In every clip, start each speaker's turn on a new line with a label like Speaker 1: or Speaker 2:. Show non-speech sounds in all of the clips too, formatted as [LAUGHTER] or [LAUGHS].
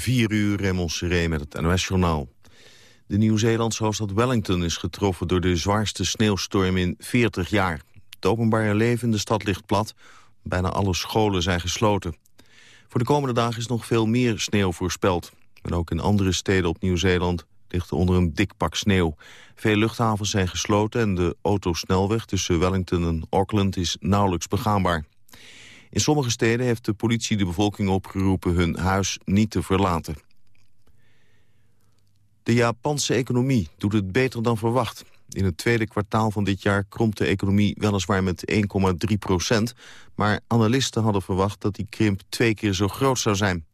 Speaker 1: 4 uur, Seré met het NOS-journaal. De Nieuw-Zeelandse hoofdstad Wellington is getroffen door de zwaarste sneeuwstorm in 40 jaar. Het openbare leven in de stad ligt plat. Bijna alle scholen zijn gesloten. Voor de komende dagen is nog veel meer sneeuw voorspeld. En ook in andere steden op Nieuw-Zeeland ligt onder een dik pak sneeuw. Veel luchthavens zijn gesloten en de autosnelweg tussen Wellington en Auckland is nauwelijks begaanbaar. In sommige steden heeft de politie de bevolking opgeroepen hun huis niet te verlaten. De Japanse economie doet het beter dan verwacht. In het tweede kwartaal van dit jaar kromp de economie weliswaar met 1,3 procent... maar analisten hadden verwacht dat die krimp twee keer zo groot zou zijn.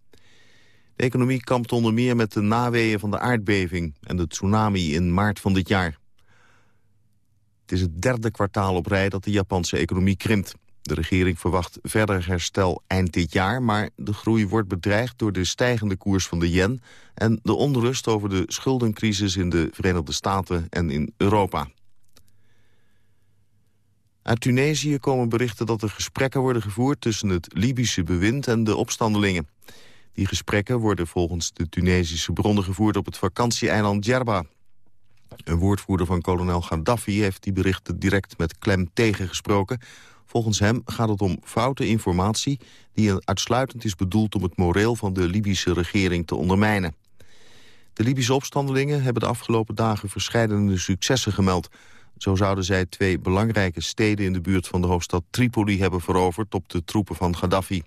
Speaker 1: De economie kampt onder meer met de naweeën van de aardbeving... en de tsunami in maart van dit jaar. Het is het derde kwartaal op rij dat de Japanse economie krimpt. De regering verwacht verder herstel eind dit jaar... maar de groei wordt bedreigd door de stijgende koers van de yen... en de onrust over de schuldencrisis in de Verenigde Staten en in Europa. Uit Tunesië komen berichten dat er gesprekken worden gevoerd... tussen het Libische bewind en de opstandelingen. Die gesprekken worden volgens de Tunesische bronnen gevoerd... op het vakantieeiland Djerba. Een woordvoerder van kolonel Gaddafi heeft die berichten direct met klem tegengesproken Volgens hem gaat het om foute informatie die uitsluitend is bedoeld om het moreel van de Libische regering te ondermijnen. De Libische opstandelingen hebben de afgelopen dagen verschillende successen gemeld. Zo zouden zij twee belangrijke steden in de buurt van de hoofdstad Tripoli hebben veroverd op de troepen van Gaddafi.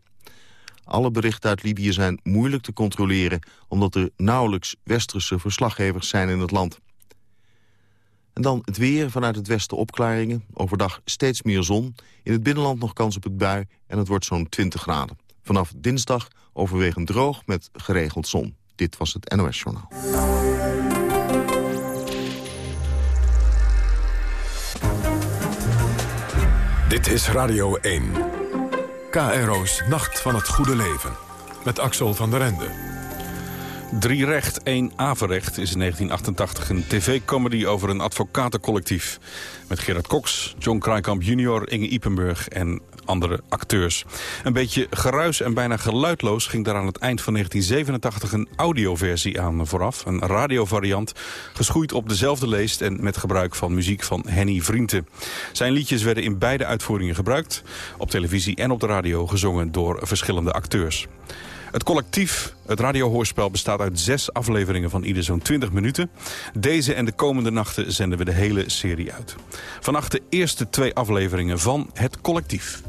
Speaker 1: Alle berichten uit Libië zijn moeilijk te controleren... omdat er nauwelijks westerse verslaggevers zijn in het land. En dan het weer, vanuit het westen opklaringen. Overdag steeds meer zon. In het binnenland nog kans op het bui en het wordt zo'n 20 graden. Vanaf dinsdag overwegend droog met geregeld zon. Dit was het NOS Journaal.
Speaker 2: Dit is Radio 1. KRO's Nacht van het Goede Leven. Met Axel van der Ende.
Speaker 3: Drie recht, één averecht is in 1988 een tv-comedy over een advocatencollectief. Met Gerard Cox, John Krijkamp jr., Inge Ipenburg en andere acteurs. Een beetje geruis en bijna geluidloos ging daar aan het eind van 1987 een audioversie aan vooraf. Een radiovariant, geschoeid op dezelfde leest en met gebruik van muziek van Henny Vrienden. Zijn liedjes werden in beide uitvoeringen gebruikt, op televisie en op de radio gezongen door verschillende acteurs. Het collectief, het radiohoorspel, bestaat uit zes afleveringen van ieder zo'n 20 minuten. Deze en de komende nachten zenden we de hele serie uit. Vannacht de eerste twee afleveringen van Het Collectief.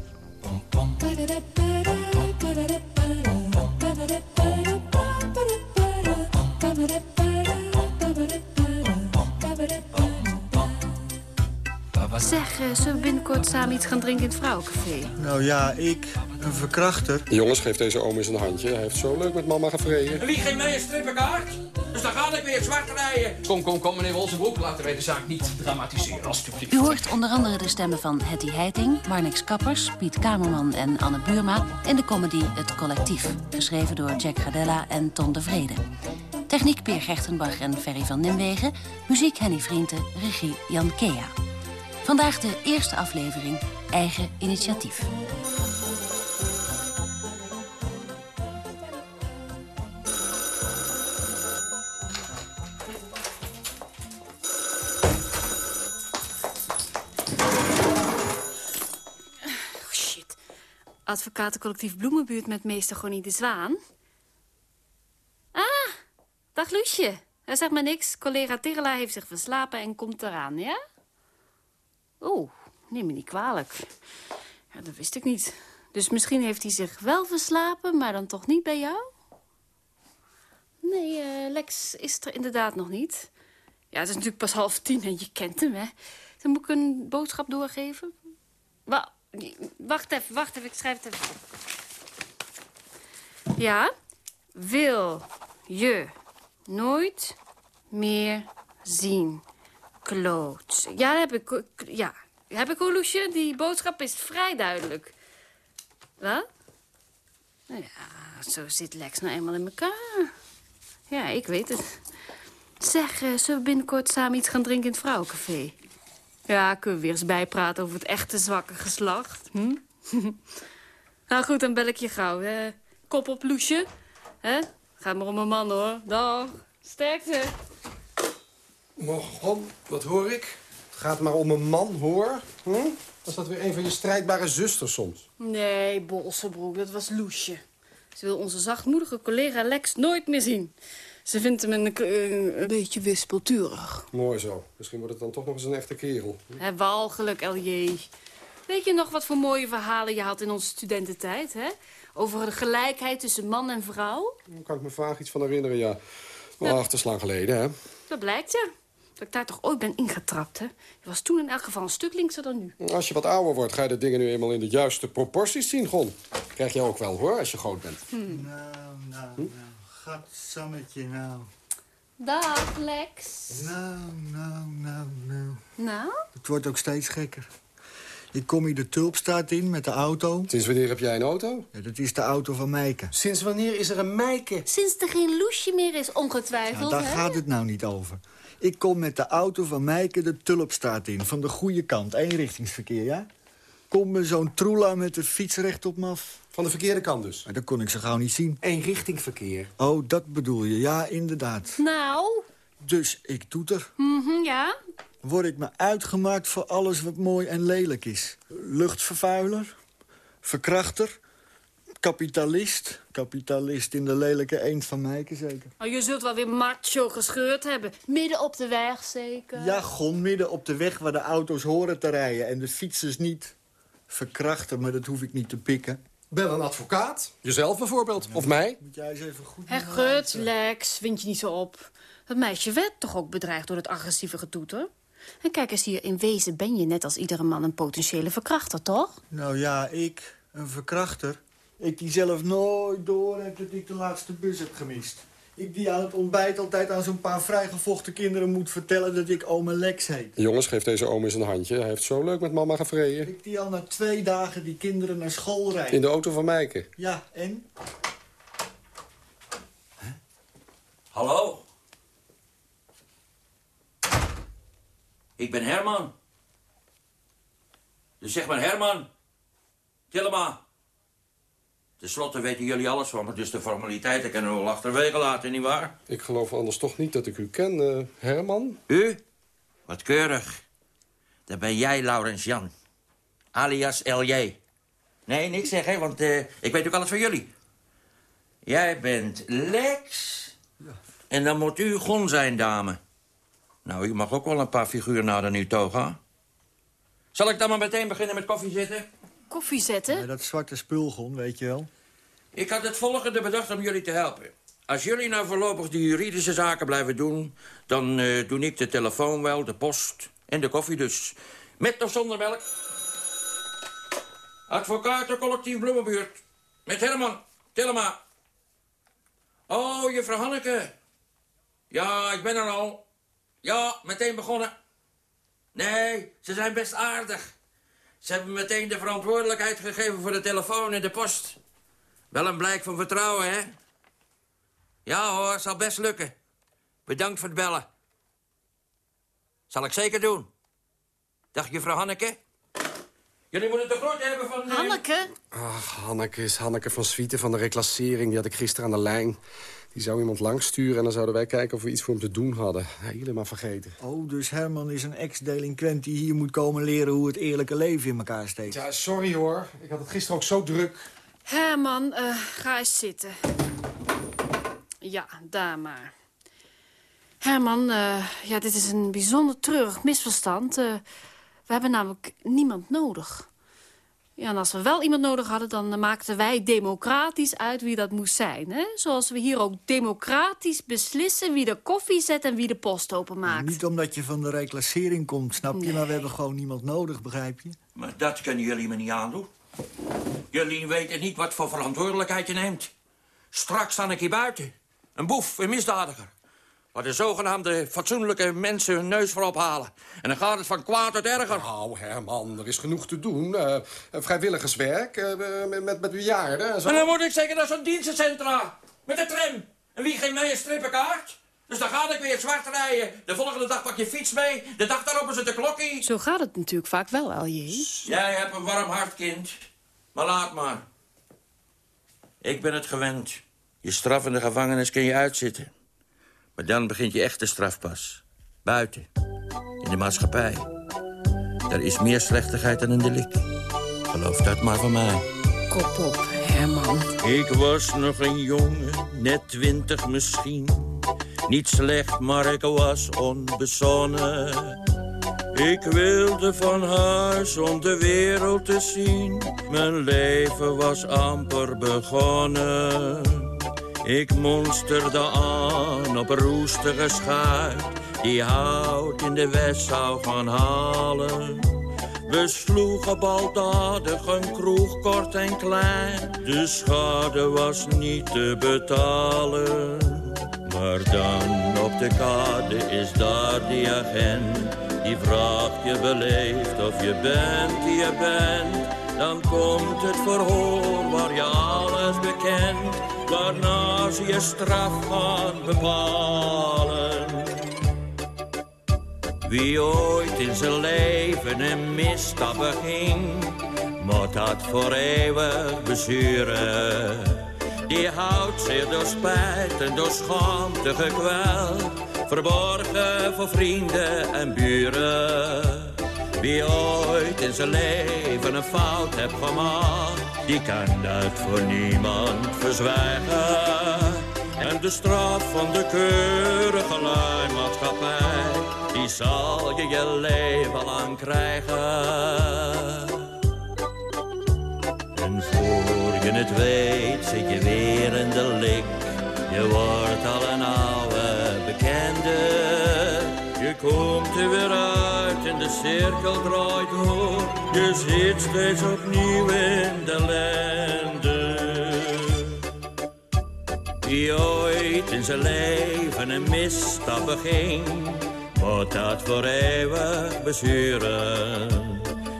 Speaker 4: Zeg, uh, zullen we binnenkort samen iets gaan drinken in het vrouwencafé?
Speaker 5: Nou ja, ik, een verkrachter.
Speaker 6: jongens, geeft deze oom eens een handje. Hij heeft zo leuk met mama gevreden.
Speaker 7: Liegt geen mee strippenkaart. Dus dan ga ik weer zwart rijden. Kom, kom, kom, meneer Wolzenbroek. Laten wij de zaak niet dramatiseren, alstublieft.
Speaker 4: U hoort onder andere de stemmen van Hetty Heiting, Marnix Kappers, Piet Kamerman en Anne Buurma... in de comedy Het Collectief, geschreven door Jack Gardella en Ton de Vrede. Techniek Peer Gertenbach en Ferry van Nimwegen. Muziek Henny Vrienden, regie Jan Kea. Vandaag de eerste aflevering Eigen Initiatief. Oh, shit. Advocatencollectief Bloemenbuurt met meester Gonnie de Zwaan. Ah, dag. Hij zegt maar niks. Collega Tirela heeft zich verslapen en komt eraan, ja? Oh, neem me niet kwalijk. Ja, dat wist ik niet. Dus misschien heeft hij zich wel verslapen, maar dan toch niet bij jou? Nee, uh, Lex is er inderdaad nog niet. Ja, het is natuurlijk pas half tien en je kent hem, hè. Dan moet ik een boodschap doorgeven. Wa wacht even, wacht even, ik schrijf het even Ja? Wil je nooit meer zien kloot. Ja, heb ik. Ja, heb ik Loesje? Die boodschap is vrij duidelijk. Wat? Nou ja, zo zit Lex nou eenmaal in elkaar. Ja, ik weet het. Zeg, uh, zullen we binnenkort samen iets gaan drinken in het vrouwencafé? Ja, kunnen we weer eens bijpraten over het echte zwakke geslacht. Hm? [LAUGHS] nou goed, dan bel ik je gauw. Kop op, Loesje. Hè? Gaat maar om een man, hoor. Dag. Sterkte.
Speaker 6: Morgon, wat hoor ik? Het gaat maar om een man, hoor. Hm? Was dat weer een van je strijdbare zusters soms?
Speaker 4: Nee, Bolsebroek, dat was Loesje. Ze wil onze zachtmoedige collega Lex nooit meer zien. Ze vindt hem een, een beetje wispelturig.
Speaker 6: Mooi zo. Misschien wordt het dan toch nog eens een echte kerel.
Speaker 4: Hè, walgelijk, LJ. Weet je nog wat voor mooie verhalen je had in onze studententijd, hè? Over de gelijkheid tussen man en vrouw?
Speaker 6: Daar kan ik me vaag iets van herinneren, ja. Maar lang geleden, hè?
Speaker 4: Dat blijkt, ja. Dat ik daar toch ooit ben ingetrapt, hè? Je was toen in elk geval een stuk linkser dan nu.
Speaker 6: Als je wat ouder wordt, ga je de dingen nu eenmaal in de juiste proporties zien, Gon. Krijg je ook wel, hoor, als je groot bent.
Speaker 5: Nou, nou, nou. Gadsammetje, nou.
Speaker 4: Dag, Lex.
Speaker 5: Nou, nou, nou, nou.
Speaker 4: Nou?
Speaker 5: Het wordt ook steeds gekker. Ik kom hier de Tulpstraat in met de auto.
Speaker 6: Sinds wanneer heb jij een auto?
Speaker 5: Ja, dat is de auto van Meike.
Speaker 6: Sinds wanneer is er een meike?
Speaker 4: Sinds er geen Loesje meer is,
Speaker 5: Ja,
Speaker 4: ongetwijfeld,
Speaker 5: daar
Speaker 4: hè?
Speaker 5: gaat het nou niet over. Ik kom met de auto van Meike de Tulpstraat in. Van de goede kant. Eenrichtingsverkeer, ja? Kom me zo'n troela met de fiets recht op me af.
Speaker 6: Van de verkeerde kant dus.
Speaker 5: Maar dat kon ik zo gauw niet zien.
Speaker 6: Eenrichtingverkeer.
Speaker 5: Oh, dat bedoel je. Ja, inderdaad.
Speaker 4: Nou?
Speaker 5: Dus ik toeter.
Speaker 4: Mhm, ja?
Speaker 5: Word ik me uitgemaakt voor alles wat mooi en lelijk is. Luchtvervuiler, verkrachter, kapitalist. Kapitalist in de lelijke eend van Meike zeker.
Speaker 4: Oh, je zult wel weer macho gescheurd hebben. Midden op de weg, zeker.
Speaker 5: Ja, gon midden op de weg waar de auto's horen te rijden en de fietsers niet. Verkrachter, maar dat hoef ik niet te pikken.
Speaker 6: Bel een advocaat. Jezelf bijvoorbeeld. Of mij.
Speaker 5: Moet jij eens even goed...
Speaker 4: Hé, gut, Lex, wind je niet zo op. Dat meisje werd toch ook bedreigd door het agressieve getoeter? En kijk eens hier, in wezen ben je net als iedere man een potentiële verkrachter, toch?
Speaker 5: Nou ja, ik, een verkrachter. Ik die zelf nooit door heb dat ik de laatste bus heb gemist. Ik die aan het ontbijt altijd aan zo'n paar vrijgevochten kinderen moet vertellen dat ik ome Lex heet.
Speaker 6: Jongens, geef deze oom eens een handje. Hij heeft zo leuk met mama gevreden.
Speaker 5: Ik die al na twee dagen die kinderen naar school rijd.
Speaker 6: In de auto van Meike.
Speaker 5: Ja, en?
Speaker 8: Hallo? Ik ben Herman. Dus zeg maar Herman. Tillema. Ten slotte weten jullie alles van me, dus de formaliteiten kunnen we wel achterwege laten, nietwaar?
Speaker 6: Ik geloof anders toch niet dat ik u ken, eh, Herman.
Speaker 8: U? Wat keurig. Dat ben jij, Laurens Jan. Alias LJ. Nee, niks zeggen, want eh, ik weet ook alles van jullie. Jij bent Lex. En dan moet u Gon zijn, dame. Nou, u mag ook wel een paar figuren naden nu toga. Zal ik dan maar meteen beginnen met koffie zitten?
Speaker 4: Koffie zetten?
Speaker 5: Ja, dat zwarte spulgon, weet je wel.
Speaker 8: Ik had het volgende bedacht om jullie te helpen. Als jullie nou voorlopig de juridische zaken blijven doen... dan eh, doe ik de telefoon wel, de post en de koffie dus. Met of zonder melk. Advocatencollectief Bloemenbuurt. Met Herman, Tillema. Oh, juffrouw Hanneke. Ja, ik ben er al. Ja, meteen begonnen. Nee, ze zijn best aardig. Ze hebben meteen de verantwoordelijkheid gegeven voor de telefoon en de post. Wel een blijk van vertrouwen, hè? Ja hoor, zal best lukken. Bedankt voor het bellen. Zal ik zeker doen. Dag, juffrouw Hanneke. Jullie moeten de groeten hebben van... eh,
Speaker 4: Hanneke?
Speaker 6: Ach, Hanneke is Hanneke van Swieten van de reclassering. Die had ik gisteren aan de lijn. Die zou iemand langsturen en dan zouden wij kijken of we iets voor hem te doen hadden. Helemaal vergeten.
Speaker 5: Oh, dus Herman is een ex-delinquent die hier moet komen leren hoe het eerlijke leven in elkaar steekt.
Speaker 6: Ja, sorry hoor. Ik had het gisteren ook zo druk.
Speaker 4: Herman, eh, ga eens zitten. Ja, daar maar. Herman, eh, ja, dit is een bijzonder treurig misverstand. Eh, we hebben namelijk niemand nodig. Ja, en als we wel iemand nodig hadden, dan maakten wij democratisch uit wie dat moest zijn. Hè? Zoals we hier ook democratisch beslissen wie de koffie zet en wie de post openmaakt.
Speaker 5: Niet omdat je van de reclassering komt, snap je? Maar we hebben gewoon niemand nodig, begrijp je?
Speaker 8: Maar dat kunnen jullie me niet aandoen. Jullie weten niet wat voor verantwoordelijkheid je neemt. Straks sta ik hier buiten. Een boef, een misdadiger. Waar de zogenaamde fatsoenlijke mensen hun neus voor ophalen. En dan gaat het van kwaad tot erger.
Speaker 6: Nou, Herman, er is genoeg te doen. Eh, vrijwilligerswerk eh, met, met, met bejaarden en zo.
Speaker 8: En dan moet ik zeker naar zo'n dienstencentra. Met de tram. En wie geeft mij een strippenkaart? Dus dan ga ik weer zwart rijden. De volgende dag pak je fiets mee. De dag daarop is het de klokkie.
Speaker 4: Zo gaat het natuurlijk vaak wel, LJ.
Speaker 8: Jij hebt een warm hart, kind. Maar laat maar. Ik ben het gewend. Je straf in de gevangenis kun je uitzitten. Maar dan begint je echte strafpas. Buiten. In de maatschappij. Er is meer slechtigheid dan een delict. Geloof dat maar van mij.
Speaker 4: Kop op, Herman.
Speaker 8: Ik was nog een jongen, net twintig misschien. Niet slecht, maar ik was onbezonnen. Ik wilde van huis om de wereld te zien. Mijn leven was amper begonnen. Ik monsterde aan op roestige schuit... die hout in de west zou gaan halen. We sloegen baldadig een kroeg kort en klein. De schade was niet te betalen. Maar dan op de kade is daar die agent. Die vraagt je beleefd of je bent die je bent. Dan komt het verhoor waar je alles bekent. Waarna ze je straf gaan bepalen. Wie ooit in zijn leven een misstap beging, moet dat voor eeuwig bezuren. Die houdt zich door spijt en door schaamte gekweld, verborgen voor vrienden en buren. Wie ooit in zijn leven een fout heeft gemaakt, die kan dat voor niemand verzwijgen. En de straf van de keurige maatschappij, die zal je je leven lang krijgen. En voor je het weet zit je weer in de lik. Je wordt al een oude bekende. Je komt er weer uit de cirkel draait door. Je zit steeds opnieuw in de lende. Die ooit in zijn leven een misstap beging, moet dat voor eeuwig bezuren.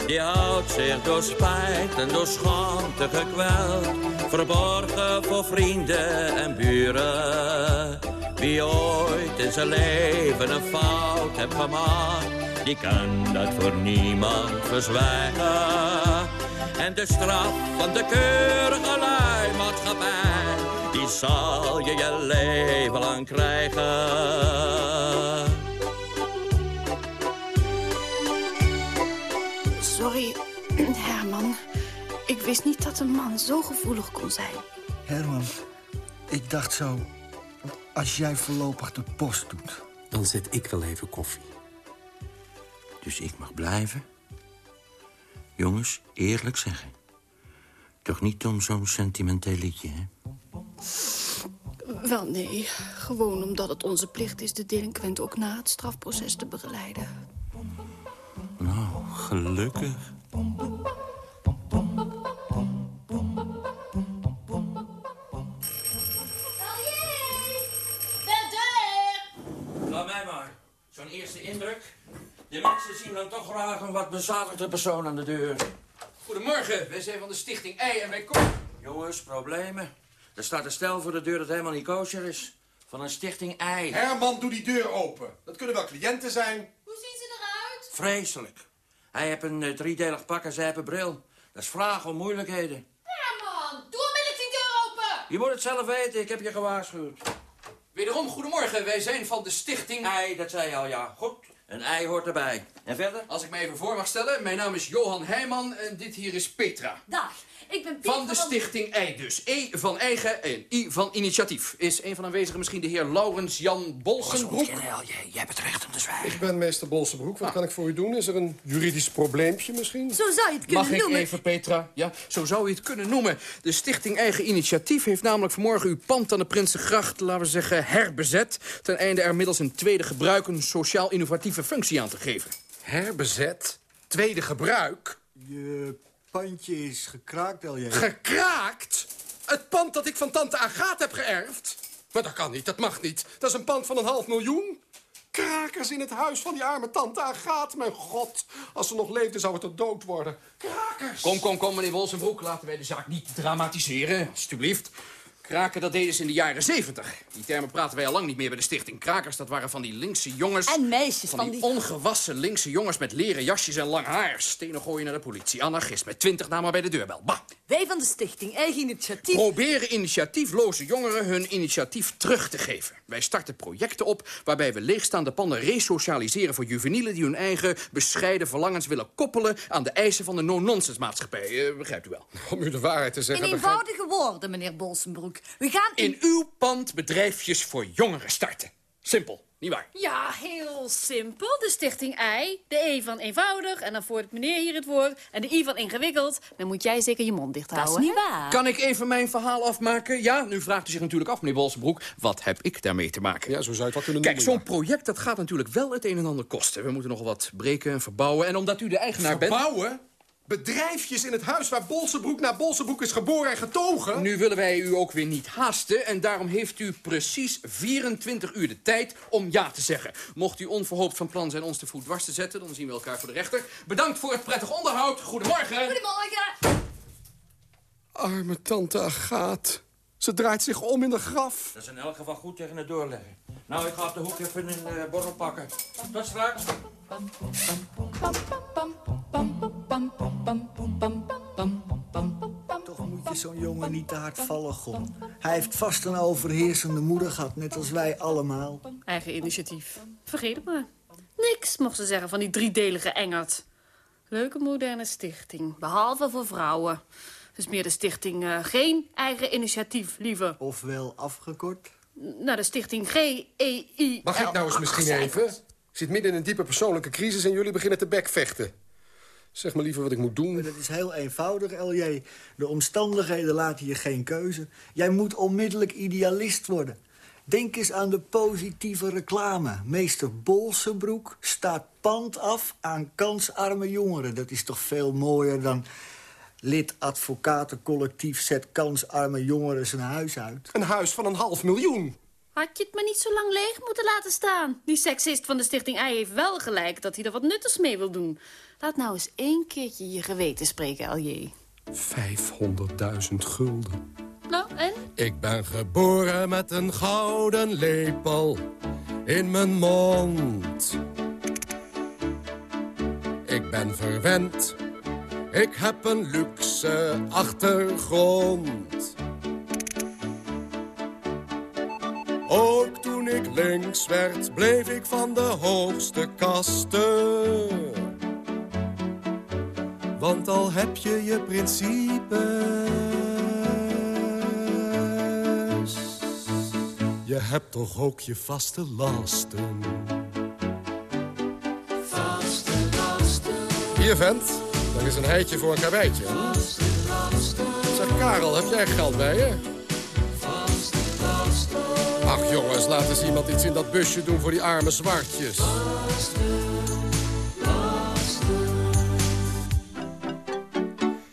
Speaker 8: Die houdt zich door spijt en door schaamte gekweld, verborgen voor vrienden en buren. Wie ooit in zijn leven een fout heeft gemaakt, die kan dat voor niemand verzwijgen. En de straf van de keurige maatschappij, die zal je je leven lang krijgen.
Speaker 4: Sorry, [CLEARS THROAT] Herman. Ik wist niet dat een man zo gevoelig kon zijn.
Speaker 5: Herman, ik dacht zo... als jij voorlopig de post doet...
Speaker 6: Dan zet ik wel even koffie.
Speaker 8: Dus ik mag blijven? Jongens, eerlijk zeggen. Toch niet om zo'n sentimenteel liedje, hè?
Speaker 4: Wel, nee. Gewoon omdat het onze plicht is de delinquent ook na het strafproces te begeleiden.
Speaker 8: Nou, gelukkig. Toch graag een wat bezadigde persoon aan de deur.
Speaker 7: Goedemorgen, wij zijn van de stichting Ei en wij komen...
Speaker 8: Jongens, problemen. Er staat een stel voor de deur dat helemaal niet kosher is. Van een stichting Ei.
Speaker 9: Herman, doe die deur open. Dat kunnen wel cliënten zijn.
Speaker 10: Hoe zien ze eruit?
Speaker 8: Vreselijk. Hij heeft een eh, driedelig pak en zij heeft een bril. Dat is vraag om moeilijkheden.
Speaker 10: Herman, doe onmiddellijk die deur open!
Speaker 8: Je moet het zelf weten, ik heb je gewaarschuwd.
Speaker 7: Wederom, goedemorgen, wij zijn van de stichting...
Speaker 8: Ei, dat zei je al, ja. Goed, een ei hoort erbij. En verder?
Speaker 7: Als ik me even voor mag stellen, mijn naam is Johan Heijman en dit hier is Petra.
Speaker 10: Dag, ik ben Piet
Speaker 7: Van de stichting Ei dus. E van eigen en I van initiatief. Is een van de aanwezigen misschien de heer Laurens Jan Bolsenbroek?
Speaker 8: jij, jij bent recht om te zwijgen.
Speaker 9: Ik ben meester Bolsenbroek. Wat kan ik voor u doen? Is er een juridisch probleempje misschien?
Speaker 10: Zo zou je het kunnen
Speaker 7: Mag ik
Speaker 10: noemen.
Speaker 7: even, Petra? Ja, zo zou je het kunnen noemen. De Stichting Eigen Initiatief heeft namelijk vanmorgen uw pand aan de Prinsengracht, laten we zeggen, herbezet. Ten einde er middels een tweede gebruik een sociaal innovatieve functie aan te geven.
Speaker 9: Herbezet? Tweede gebruik?
Speaker 5: Je pandje is gekraakt, LJ.
Speaker 9: Gekraakt? Het pand dat ik van tante Agaat heb geërfd? Maar dat kan niet, dat mag niet. Dat is een pand van een half miljoen. Krakers in het huis van die arme tante Agaat. Mijn god, als ze nog leefde zou het er dood worden. Krakers!
Speaker 7: Kom, kom, kom, meneer Wolsenbroek. Laten wij de zaak niet dramatiseren, alstublieft. Kraken, dat deden ze in de jaren zeventig. Die termen praten wij al lang niet meer bij de stichting. Krakers, dat waren van die linkse jongens...
Speaker 11: En meisjes
Speaker 7: van
Speaker 11: van
Speaker 7: die ongewassen linkse jongens met leren jasjes en lang haar. Stenen gooien naar de politie. Anarchist met twintig namen bij de deurbel. Bah!
Speaker 11: Wij van de stichting Eigen Initiatief...
Speaker 7: Proberen initiatiefloze jongeren hun initiatief terug te geven. Wij starten projecten op waarbij we leegstaande panden resocialiseren voor juvenielen... die hun eigen bescheiden verlangens willen koppelen aan de eisen van de no-nonsense maatschappij. Eh, begrijpt u wel?
Speaker 6: Om u de waarheid te
Speaker 11: In
Speaker 6: zeggen... begrijp-
Speaker 11: eenvoudige woorden, meneer Bolsenbroek. We gaan
Speaker 7: In uw pand bedrijfjes voor jongeren starten. Simpel, niet waar?
Speaker 4: Ja, heel simpel. De stichting I, de E van eenvoudig... en dan voert meneer hier het woord, en de I van ingewikkeld... dan moet jij zeker je mond dicht
Speaker 11: Dat is
Speaker 4: houden.
Speaker 11: niet waar.
Speaker 7: Kan ik even mijn verhaal afmaken? Ja, nu vraagt u zich natuurlijk af, meneer Bolsenbroek... wat heb ik daarmee te maken?
Speaker 6: Ja, zo zou je het wel kunnen
Speaker 7: Kijk, zo'n project dat gaat natuurlijk wel het een en ander kosten. We moeten nog wat breken en verbouwen. En omdat u de eigenaar bent...
Speaker 9: Bouwen? Bedrijfjes in het huis waar Bolsenbroek naar Bolsenbroek is geboren en getogen?
Speaker 7: Nu willen wij u ook weer niet haasten... en daarom heeft u precies 24 uur de tijd om ja te zeggen. Mocht u onverhoopt van plan zijn ons de voet dwars te zetten... dan zien we elkaar voor de rechter. Bedankt voor het prettig onderhoud. Goedemorgen.
Speaker 11: Goedemorgen.
Speaker 6: Arme tante Agaat. Ze draait zich om in de graf.
Speaker 8: Dat is in elk geval goed tegen het doorleggen. Nou, ik ga op de hoek even een uh, borrel pakken. Tot straks.
Speaker 5: Toch moet je zo'n jongen niet te hard vallen, Gon. Hij heeft vast een overheersende moeder gehad, net als wij allemaal.
Speaker 4: Eigen initiatief. Vergeet het maar. Niks mocht ze zeggen van die driedelige engert. Leuke moderne stichting, behalve voor vrouwen. Dus meer de stichting eh, Geen Eigen Initiatief, liever.
Speaker 5: Ofwel afgekort.
Speaker 4: Nou, de stichting G-E-I...
Speaker 6: Mag ik nou eens misschien even? Ik zit midden in een diepe persoonlijke crisis en jullie beginnen te bekvechten. Zeg maar liever wat ik moet doen.
Speaker 5: Dat is heel eenvoudig, LJ. De omstandigheden laten je geen keuze. Jij moet onmiddellijk idealist worden. Denk eens aan de positieve reclame. Meester Bolsenbroek staat pand af aan kansarme jongeren. Dat is toch veel mooier dan... Lid advocatencollectief zet kansarme jongeren zijn huis uit.
Speaker 9: Een huis van een half miljoen.
Speaker 4: Had je het maar niet zo lang leeg moeten laten staan. Die seksist van de stichting I heeft wel gelijk dat hij er wat nuttigs mee wil doen. Laat nou eens één keertje je geweten spreken, LJ.
Speaker 6: 500.000 gulden.
Speaker 4: Nou, en?
Speaker 6: Ik ben geboren met een gouden lepel in mijn mond. Ik ben verwend, ik heb een luxe achtergrond. Ook toen ik links werd, bleef ik van de hoogste kasten. Want al heb je je principes, je hebt toch ook je vaste lasten. Vaste lasten. Hier, vent. Dat is een heitje voor een karweitje. Zeg, Karel, heb jij geld bij je? Jongens, laat eens iemand iets in dat busje doen voor die arme zwartjes.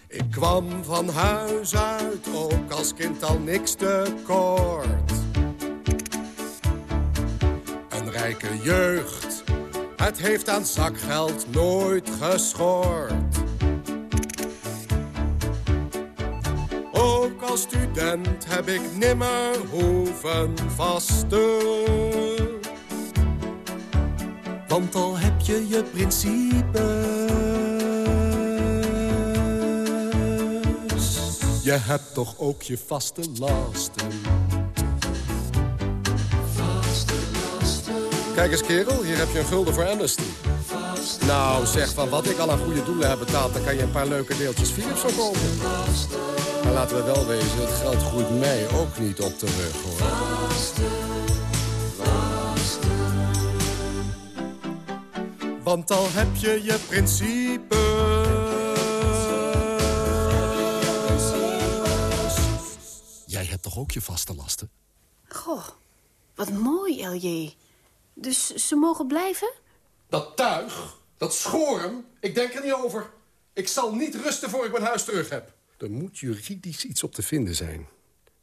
Speaker 6: Ik kwam van huis uit, ook als kind al niks tekort. Een rijke jeugd, het heeft aan zakgeld nooit geschort. Als student heb ik nimmer hoeven vasten. Want al heb je je principes, je hebt toch ook je vaste lasten. Kijk eens kerel, hier heb je een gulden voor Amnesty. Nou, zeg, van wat ik al aan goede doelen heb betaald... dan kan je een paar leuke deeltjes Philips van kopen. Maar laten we wel wezen, het geld groeit mij ook niet op de rug, hoor. Want al heb je je principes... Jij hebt toch ook je vaste lasten?
Speaker 4: Goh, wat mooi, LJ. Dus ze mogen blijven?
Speaker 9: Dat tuig, dat schoren, ik denk er niet over. Ik zal niet rusten voor ik mijn huis terug heb.
Speaker 6: Er moet juridisch iets op te vinden zijn.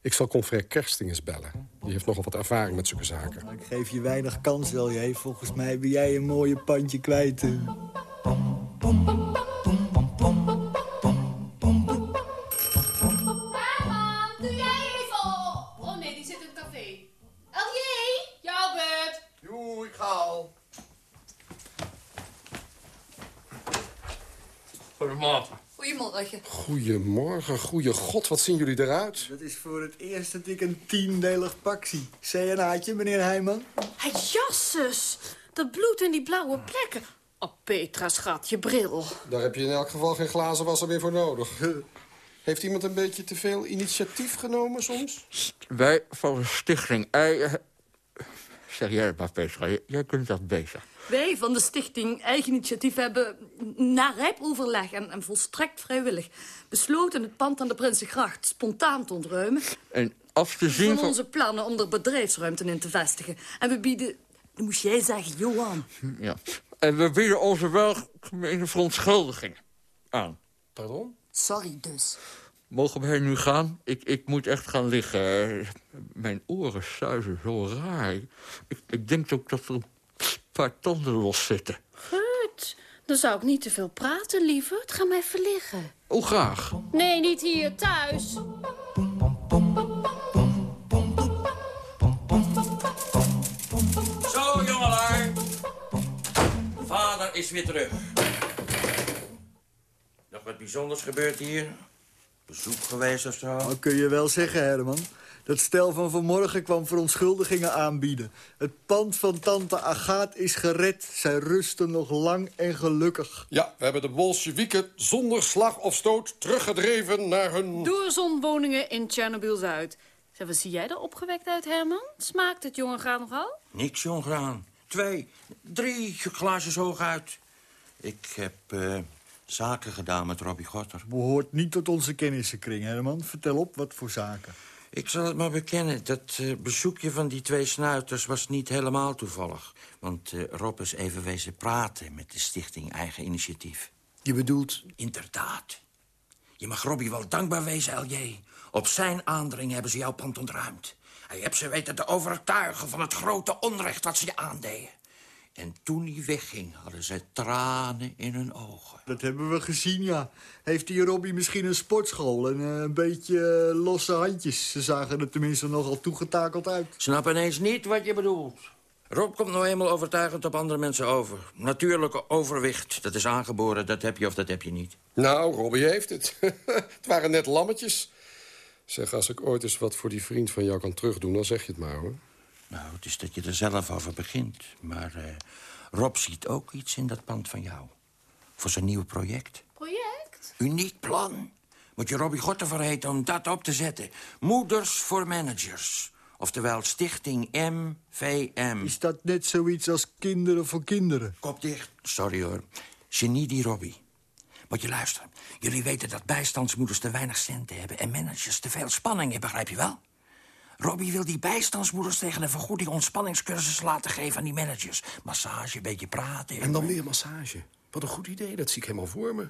Speaker 6: Ik zal confrère Kersting eens bellen. Die heeft nogal wat ervaring met zulke zaken.
Speaker 5: Ik geef je weinig kans, LJ. Volgens mij ben jij een mooie pandje kwijt.
Speaker 7: Goedemorgen.
Speaker 11: Goedemorgen.
Speaker 6: Goedemorgen, goeie god, wat zien jullie eruit?
Speaker 5: Dat is voor het eerst dat ik een tiendelig pak zie. CNA'tje, meneer Heijman?
Speaker 4: Hé, jasses. Dat bloed en die blauwe plekken. Oh, Petra, schat, je bril.
Speaker 6: Daar heb je in elk geval geen glazen wasser meer voor nodig. [LAUGHS] Heeft iemand een beetje te veel initiatief genomen soms?
Speaker 7: Wij van de stichting Ei... eh, Zeg jij maar, Petra, jij- jij kunt dat beter.
Speaker 11: Wij van de stichting Eigen Initiatief hebben na rijp overleg en, en volstrekt vrijwillig... besloten het pand aan de Prinsengracht spontaan te ontruimen...
Speaker 7: En af te zien
Speaker 11: van
Speaker 7: van...
Speaker 11: onze plannen om er bedrijfsruimte in te vestigen. En we bieden... Dan moest jij zeggen, Johan.
Speaker 7: Ja. En we bieden onze welgemeende verontschuldiging aan.
Speaker 6: Pardon?
Speaker 11: Sorry dus.
Speaker 7: Mogen wij nu gaan? Ik, ik moet echt gaan liggen. Mijn oren suizen zo raar. Ik, ik denk ook dat er een paar tanden los zitten.
Speaker 4: Goed. Dan zou ik niet te veel praten, lieverd. Ga maar even liggen.
Speaker 7: Oh, graag.
Speaker 4: Nee, niet hier, thuis.
Speaker 8: Zo, jongelui. Vader is weer terug. Nog wat bijzonders gebeurd hier? Bezoek geweest of zo?
Speaker 5: Dat kun je wel zeggen, Herman. Dat stel van vanmorgen kwam verontschuldigingen aanbieden. Het pand van tante Agaat is gered. Zij rusten nog lang en gelukkig.
Speaker 6: Ja, we hebben de Bolsjewieken zonder slag of stoot teruggedreven naar hun...
Speaker 4: Doorzonwoningen in Tsjernobyl-Zuid. Zeg, wat zie jij er opgewekt uit, Herman? Smaakt het jongen graag nogal?
Speaker 8: Niks, jongraan. Twee, drie glaasjes hooguit. Ik heb eh, zaken gedaan met Robbie Gotter.
Speaker 5: Behoort niet tot onze kennissenkring, Herman. Vertel op, wat voor zaken.
Speaker 8: Ik zal het maar bekennen, dat eh, bezoekje van die twee snuiters was niet helemaal toevallig. Want eh, Rob is even wezen praten met de stichting Eigen Initiatief.
Speaker 5: Je bedoelt...
Speaker 8: Inderdaad. Je mag Robbie wel dankbaar wezen, LJ. Op zijn aandring hebben ze jouw pand ontruimd. Hij hebt ze weten te overtuigen van het grote onrecht wat ze je aandeden. En toen hij wegging, hadden ze tranen in hun ogen.
Speaker 5: Dat hebben we gezien, ja. Heeft die Robbie misschien een sportschool en eh, een beetje eh, losse handjes? Ze zagen er tenminste nogal toegetakeld uit.
Speaker 8: Snap ineens niet wat je bedoelt. Rob komt nou eenmaal overtuigend op andere mensen over. Natuurlijke overwicht, dat is aangeboren, dat heb je of dat heb je niet.
Speaker 6: Nou, Robbie heeft het. [LAUGHS] het waren net lammetjes. Zeg, als ik ooit eens wat voor die vriend van jou kan terugdoen... dan zeg je het maar, hoor.
Speaker 8: Nou, het is dat je er zelf over begint. Maar eh, Rob ziet ook iets in dat pand van jou. Voor zijn nieuwe project.
Speaker 4: Project?
Speaker 8: Uniek plan. Moet je Robbie Gotter vergeten om dat op te zetten. Moeders voor Managers. Oftewel Stichting MVM.
Speaker 5: Is dat net zoiets als kinderen voor kinderen?
Speaker 8: Kop dicht. Sorry hoor. Genie die Robbie. Moet je luisteren. Jullie weten dat bijstandsmoeders te weinig centen hebben... en managers te veel spanningen, begrijp je wel? Robbie wil die bijstandsmoeders tegen een vergoeding ontspanningscursus laten geven aan die managers. Massage, een beetje praten.
Speaker 6: En dan meer massage. Wat een goed idee, dat zie ik helemaal voor me.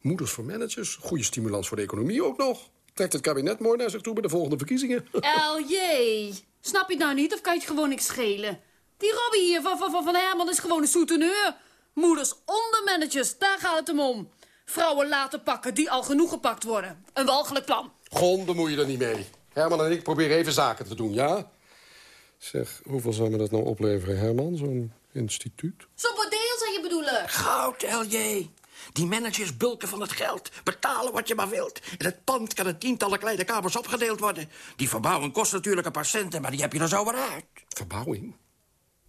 Speaker 6: Moeders voor managers, goede stimulans voor de economie ook nog. Trekt het kabinet mooi naar zich toe bij de volgende verkiezingen. [LAUGHS]
Speaker 4: LJ, snap je het nou niet of kan je het gewoon niks schelen? Die Robbie hier van, van, van, van Herman is gewoon een souteneur. Moeders onder managers, daar gaat het hem om. Vrouwen laten pakken die al genoeg gepakt worden. Een walgelijk plan.
Speaker 6: Gon, bemoei je er niet mee. Herman en ik proberen even zaken te doen, ja? Zeg, hoeveel zou me dat nou opleveren, Herman, zo'n instituut?
Speaker 4: Zo'n bordeel zou je bedoelen?
Speaker 8: Goud, LJ. Die managers bulken van het geld. Betalen wat je maar wilt. En het pand kan in tientallen kleine kamers opgedeeld worden. Die verbouwing kost natuurlijk een paar centen, maar die heb je er zo weer uit.
Speaker 6: Verbouwing?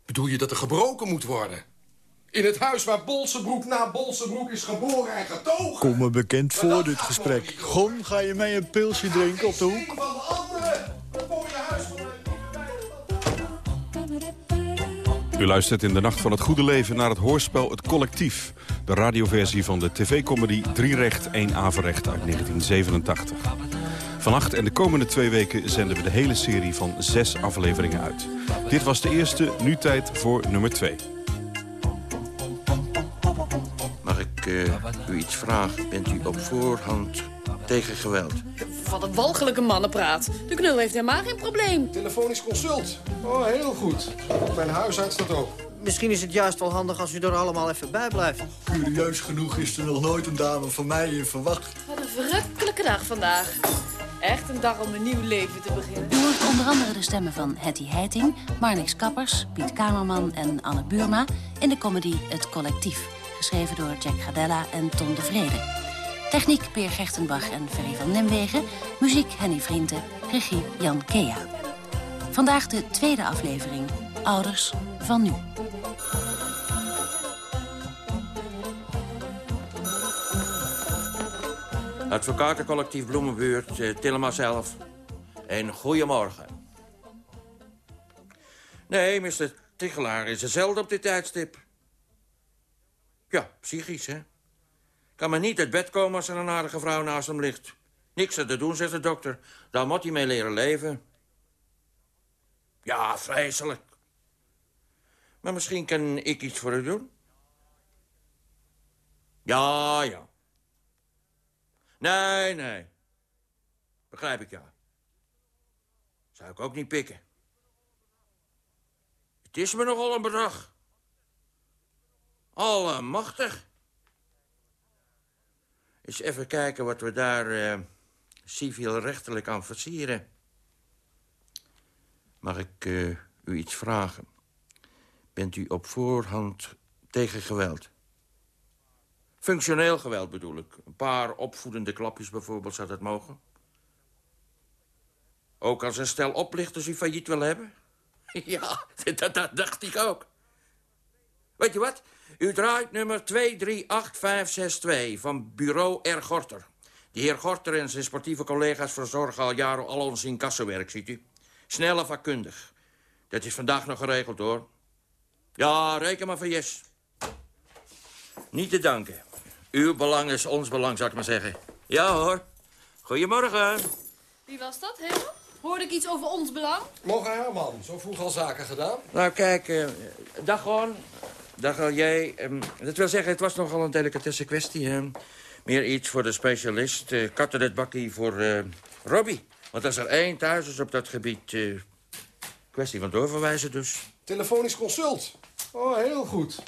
Speaker 6: Bedoel je dat er gebroken moet worden? In het huis waar Bolsebroek na Bolsebroek is geboren en getogen?
Speaker 5: Kom me bekend voor, dit gesprek. Gon, ga je mee een pilsje drinken op de hoek?
Speaker 3: U luistert in de Nacht van het Goede Leven naar het hoorspel Het Collectief. De radioversie van de tv-comedy Drie Recht, één Averecht uit 1987. Vannacht en de komende twee weken zenden we de hele serie van zes afleveringen uit. Dit was de eerste, nu tijd voor nummer twee.
Speaker 8: Ik eh, u iets vragen? Bent u op voorhand tegen geweld?
Speaker 4: Wat een walgelijke mannenpraat. De knul heeft helemaal geen probleem.
Speaker 6: Telefonisch consult. Oh, heel goed. Mijn huisarts staat ook.
Speaker 12: Misschien is het juist wel handig als u er allemaal even bij blijft.
Speaker 5: Curieus genoeg is er nog nooit een dame van mij in verwacht.
Speaker 4: Wat een verrukkelijke dag vandaag. Echt een dag om een nieuw leven te beginnen.
Speaker 13: U hoort onder andere de stemmen van Hetty Heiting, Marnix Kappers, Piet Kamerman en Anne Buurma in de comedy Het Collectief, geschreven door Jack Gradella en Tom de Vrede. Techniek Peer Gertenbach en Ferry van Nimwegen. Muziek Henny Vrienden. Regie Jan Kea. Vandaag de tweede aflevering. Ouders van nu.
Speaker 8: Advocatencollectief Bloemenbuurt, eh, Tillema zelf. En goedemorgen. Nee, Mr. Tichelaar is er zelden op dit tijdstip. Ja, psychisch, hè? Kan maar niet uit bed komen als er een aardige vrouw naast hem ligt. Niks te doen, zegt de dokter. Daar moet hij mee leren leven. Ja, vreselijk. Maar misschien kan ik iets voor u doen? Ja, ja. Nee, nee. Begrijp ik, ja. Zou ik ook niet pikken. Het is me nogal een bedrag. Allemachtig. Eens even kijken wat we daar uh, civielrechtelijk aan versieren. Mag ik uh, u iets vragen? Bent u op voorhand tegen geweld? Functioneel geweld bedoel ik. Een paar opvoedende klapjes bijvoorbeeld, zou dat mogen? Ook als een stel oplichters u failliet wil hebben? [LAUGHS] Ja, [LAUGHS] dat, dat dacht ik ook. Weet je wat? U draait nummer 238562 van bureau R. Gorter. De heer Gorter en zijn sportieve collega's verzorgen al jaren al ons incassowerk, ziet u. Snel en vakkundig. Dat is vandaag nog geregeld, hoor. Ja, reken maar van yes. Niet te danken. Uw belang is ons belang, zou ik maar zeggen. Ja, hoor. Goedemorgen.
Speaker 11: Wie was dat, Herman? Hoorde ik iets over ons belang?
Speaker 6: Morgen Herman, zo vroeg al zaken gedaan.
Speaker 8: Nou, kijk, uh, dag gewoon. Dag al jij. Um, dat wil zeggen, het was nogal een delicatesse kwestie. Meer iets voor de specialist. Uh, katten bakkie voor uh, Robbie. Want als er één thuis is op dat gebied... Uh, kwestie van doorverwijzen dus.
Speaker 6: Telefonisch consult. Oh, heel goed.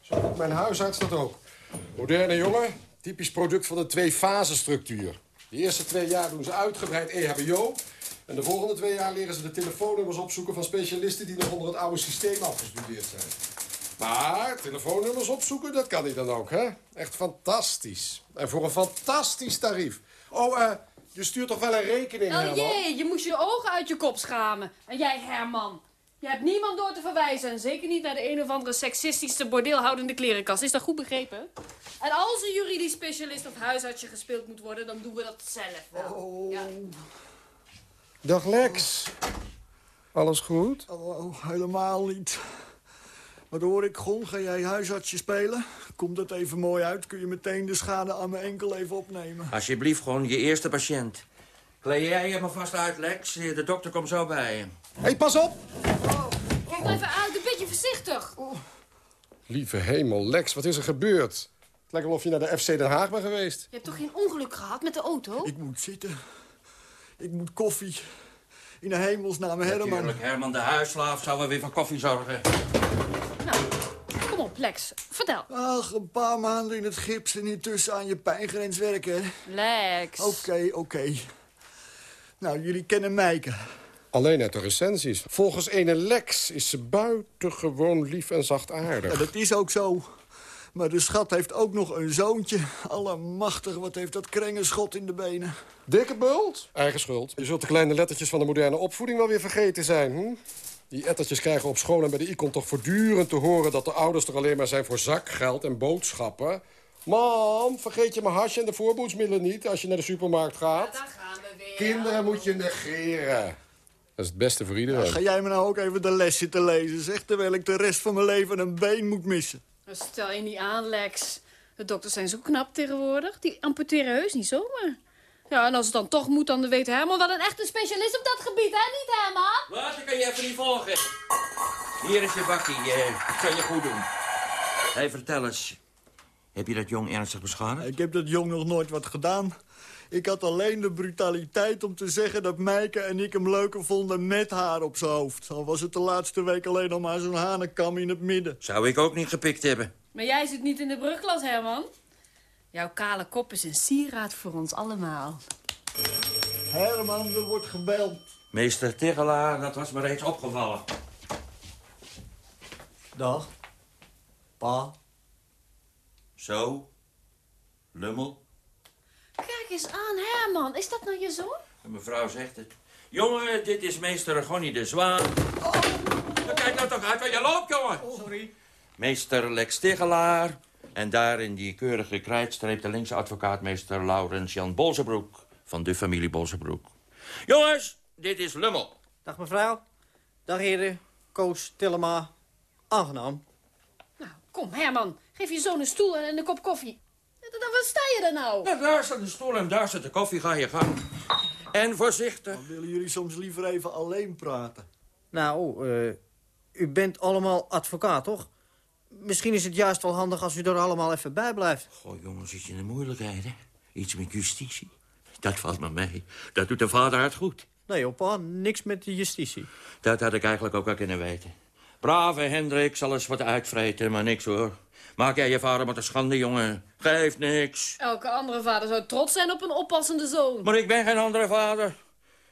Speaker 6: Zo doet mijn huisarts dat ook. Moderne jongen, typisch product van de twee-fasenstructuur. De eerste twee jaar doen ze uitgebreid EHBO... en de volgende twee jaar leren ze de telefoonnummers opzoeken... van specialisten die nog onder het oude systeem afgestudeerd zijn. Maar telefoonnummers opzoeken, dat kan hij dan ook, hè? Echt fantastisch. En voor een fantastisch tarief. Oh, eh, je stuurt toch wel een rekening,
Speaker 11: oh,
Speaker 6: Herman?
Speaker 11: jee, je moest je ogen uit je kop schamen. En jij, Herman. Je hebt niemand door te verwijzen. En zeker niet naar de een of andere seksistische bordeelhoudende klerenkast. Is dat goed begrepen? En als een juridisch specialist of huisartsje gespeeld moet worden... dan doen we dat zelf wel.
Speaker 6: Oh.
Speaker 11: Ja.
Speaker 6: Dag Lex. Alles goed?
Speaker 5: Oh, helemaal niet. Wat hoor ik, Gon? Ga jij huisartsje spelen? Komt dat even mooi uit? Kun je meteen de schade aan mijn enkel even opnemen?
Speaker 8: Alsjeblieft, gewoon je eerste patiënt. Kleed jij je maar vast uit, Lex. De dokter komt zo bij je.
Speaker 6: Hé, hey, pas op!
Speaker 11: Kijk nou even uit, een beetje voorzichtig.
Speaker 6: Lieve hemel, Lex, wat is er gebeurd? Het lijkt wel of je naar de FC Den Haag bent geweest.
Speaker 11: Je hebt toch geen ongeluk gehad met de auto?
Speaker 5: Ik moet zitten. Ik moet koffie. In de hemelsnaam, Herman.
Speaker 8: Natuurlijk, Herman, de huisslaaf zou wel weer van koffie zorgen.
Speaker 11: Nou, kom op, Lex. Vertel.
Speaker 5: Ach, een paar maanden in het gips en intussen aan je pijngrens werken.
Speaker 11: Lex.
Speaker 5: Oké, okay, oké. Okay. Nou, jullie kennen Meike.
Speaker 6: Alleen uit de recensies. Volgens ene Lex is ze buitengewoon lief en zachtaardig.
Speaker 5: Ja, dat is ook zo. Maar de schat heeft ook nog een zoontje. Allemachtig, wat heeft dat krenge schot in de benen.
Speaker 6: Dikke bult? Eigen schuld. Je zult de kleine lettertjes van de moderne opvoeding wel weer vergeten zijn, hm? Die ettertjes krijgen op school en bij de icon toch voortdurend te horen... dat de ouders er alleen maar zijn voor zakgeld en boodschappen. Mam, vergeet je mijn hasje en de voorboedsmiddelen niet als je naar de supermarkt gaat.
Speaker 11: Ja, daar gaan we weer.
Speaker 6: Kinderen moet je negeren. Dat is het beste voor iedereen.
Speaker 5: Ja, ga jij me nou ook even de les zitten lezen, zeg... terwijl ik de rest van mijn leven een been moet missen.
Speaker 11: Stel je niet aan, Lex. De dokters zijn zo knap tegenwoordig. Die amputeren heus niet zomaar. Ja, en als het dan toch moet, dan weet Herman wel een echte specialist op dat gebied, hè? Niet, Herman?
Speaker 8: Wat? Ik kan je even niet volgen. Hier is je bakkie. Ik zal je goed doen. Hé, hey, vertel eens. Heb je dat jong ernstig beschadigd?
Speaker 5: Ik heb dat jong nog nooit wat gedaan. Ik had alleen de brutaliteit om te zeggen dat Meike en ik hem leuker vonden met haar op zijn hoofd. Al was het de laatste week alleen nog maar zo'n hanenkam in het midden.
Speaker 8: Zou ik ook niet gepikt hebben.
Speaker 11: Maar jij zit niet in de brugklas, Herman. Jouw kale kop is een sieraad voor ons allemaal.
Speaker 5: Herman, er wordt gebeld.
Speaker 8: Meester Tegelaar, dat was me reeds opgevallen.
Speaker 5: Dag. Pa.
Speaker 8: Zo. Lummel.
Speaker 11: eens aan, Herman. Is dat nou je zoon?
Speaker 8: Mevrouw zegt het. Jongen, dit is meester Gonnie de Zwaan. Oh. Kijk nou toch uit waar je loopt, jongen.
Speaker 12: Sorry.
Speaker 8: Meester Lex Tigelaar. En daar in die keurige krijtstreep de linkse advocaat meester Laurens Jan Bolzebroek. Van de familie Bolzebroek. Jongens, dit is Lummel.
Speaker 12: Dag mevrouw. Dag heren. Koos, Tillema. Aangenaam.
Speaker 11: Nou, kom, Herman. Geef je zoon een stoel en een kop koffie. Dan wat sta je er nou?
Speaker 8: Ja, daar staat de stoel en daar staat de koffie. Ga je gang. En voorzichtig.
Speaker 5: Dan willen jullie soms liever even alleen praten.
Speaker 12: Nou, eh, u bent allemaal advocaat, toch? Misschien is het juist wel handig als u er allemaal even bij blijft.
Speaker 8: Goh, jongens, zit je in de moeilijkheden? Iets met justitie? Dat valt me mee. Dat doet de vader hard goed.
Speaker 12: Nee, opa, niks met de justitie.
Speaker 8: Dat had ik eigenlijk ook wel kunnen weten. Brave Hendrik zal eens wat uitvreten, maar niks hoor. Maak jij je vader met een schande, jongen. Geeft niks.
Speaker 11: Elke andere vader zou trots zijn op een oppassende zoon.
Speaker 8: Maar ik ben geen andere vader.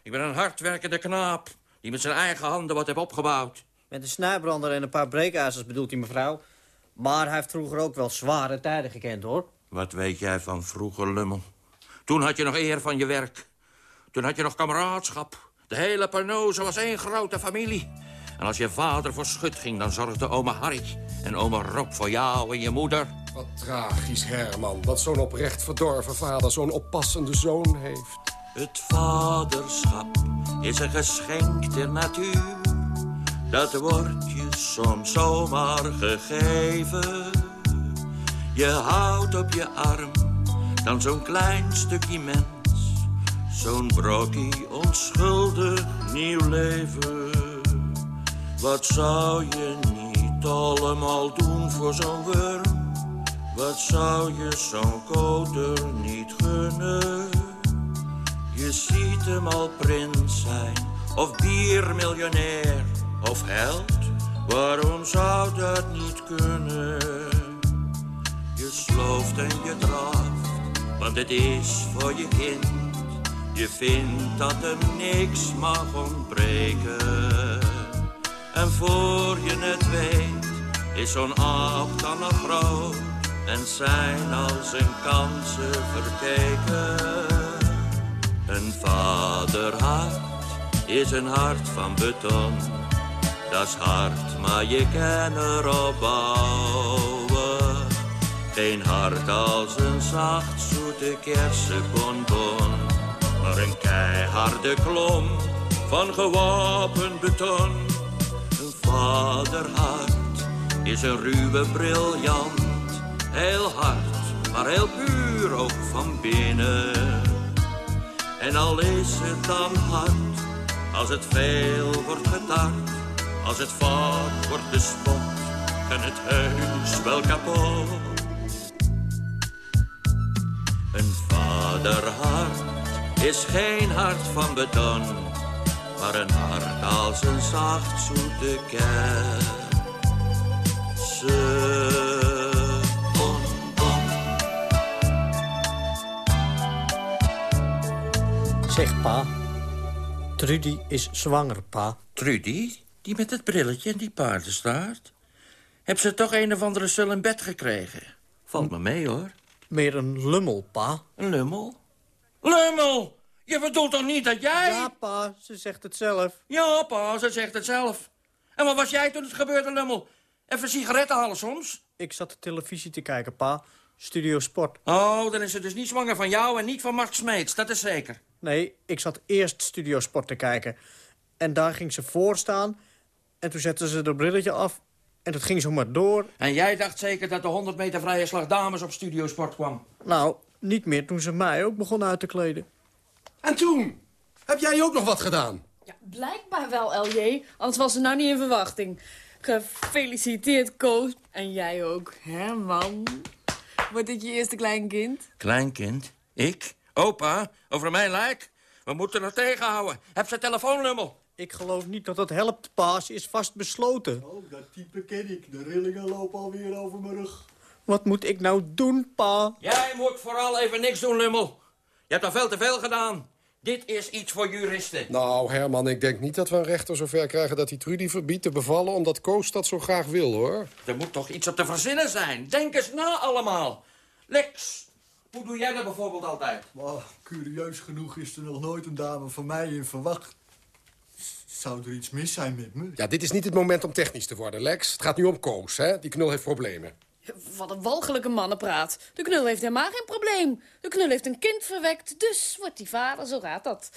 Speaker 8: Ik ben een hardwerkende knaap... die met zijn eigen handen wat heeft opgebouwd.
Speaker 12: Met een snijbrander en een paar breekijzers bedoelt hij mevrouw. Maar hij heeft vroeger ook wel zware tijden gekend, hoor.
Speaker 8: Wat weet jij van vroeger, Lummel? Toen had je nog eer van je werk. Toen had je nog kameraadschap. De hele Parnoze was één grote familie. En als je vader voor schut ging, dan zorgde oma Harry... en oma Rob voor jou en je moeder.
Speaker 6: Wat tragisch, Herman. Dat zo'n oprecht verdorven vader zo'n oppassende zoon heeft.
Speaker 8: Het vaderschap is een geschenk der natuur. Dat wordt je soms zomaar gegeven. Je houdt op je arm dan zo'n klein stukje mens. Zo'n brokkie onschuldig nieuw leven. Wat zou je niet allemaal doen voor zo'n worm? Wat zou je zo'n koter niet gunnen? Je ziet hem al prins zijn, of biermiljonair, of held. Waarom zou dat niet kunnen? Je slooft en je draaft, want het is voor je kind. Je vindt dat hem niks mag ontbreken. En voor je het weet, is zo'n aap dan nog groot. En zijn al zijn kansen verkeken. Een vaderhart is een hart van beton. Dat is hard, maar je kan erop bouwen. Geen hart als een zacht, zoete kersenbonbon. Maar een keiharde klomp van gewapend beton. Een vaderhart is een ruwe briljant. Heel hard, maar heel puur ook van binnen. En al is het dan hard, als het veel wordt getart. Als het vaak wordt bespot, kan het heus wel kapot. Een vaderhart is geen hart van beton, maar een hart als een zacht zoete kersenbon.
Speaker 12: Zeg, pa. Trudy is zwanger, pa.
Speaker 8: Trudy, die met het brilletje en die paardenstaart. Heb ze toch een of andere sul in bed gekregen? Valt me mee, hoor.
Speaker 12: Meer een lummel, pa.
Speaker 8: Een lummel? Lummel! Je bedoelt toch niet dat jij...
Speaker 12: Ja, pa, ze zegt het zelf.
Speaker 8: Ja, pa, ze zegt het zelf. En wat was jij toen het gebeurde, Lummel? Even sigaretten halen soms?
Speaker 12: Ik zat de televisie te kijken, pa. Studio Sport.
Speaker 8: Oh, dan is ze dus niet zwanger van jou en niet van Mark Smeets, dat is zeker.
Speaker 12: Nee, ik zat eerst Studio Sport te kijken. En daar ging ze voor staan. En toen zette ze haar brilletje af. En dat ging zo maar door.
Speaker 8: En jij dacht zeker dat de 100 meter vrije slag dames op Studio Sport kwam?
Speaker 12: Nou, niet meer toen ze mij ook begon uit te kleden.
Speaker 6: En toen? Heb jij ook nog wat gedaan?
Speaker 11: Ja, blijkbaar wel, LJ. Anders was ze nou niet in verwachting. Gefeliciteerd, Koos. En jij ook, hè, man? Wordt dit je eerste kleinkind?
Speaker 8: Kleinkind? Ik? Opa? Over mijn lijk? We moeten er tegenhouden. Heb ze telefoonlummel?
Speaker 12: Ik geloof niet dat dat helpt, pa. Ze is vast besloten.
Speaker 5: Oh, dat type ken ik. De rillingen lopen alweer over mijn rug.
Speaker 12: Wat moet ik nou doen, pa?
Speaker 8: Jij moet vooral even niks doen, Lummel. Je hebt al veel te veel gedaan. Dit is iets voor juristen.
Speaker 6: Nou, Herman, ik denk niet dat we een rechter zover krijgen... dat hij Trudy verbiedt te bevallen omdat Koos dat zo graag wil, hoor.
Speaker 8: Er moet toch iets op te verzinnen zijn. Denk eens na allemaal. Lex, Hoe doe jij dat bijvoorbeeld altijd?
Speaker 5: Maar curieus genoeg is er nog nooit een dame van mij in verwacht. Zou er iets mis zijn met me?
Speaker 6: Ja, dit is niet het moment om technisch te worden, Lex. Het gaat nu om Koos, hè? Die knul heeft problemen.
Speaker 4: Wat een walgelijke mannenpraat. De knul heeft helemaal geen probleem. De knul heeft een kind verwekt, dus wordt hij vader, zo gaat dat.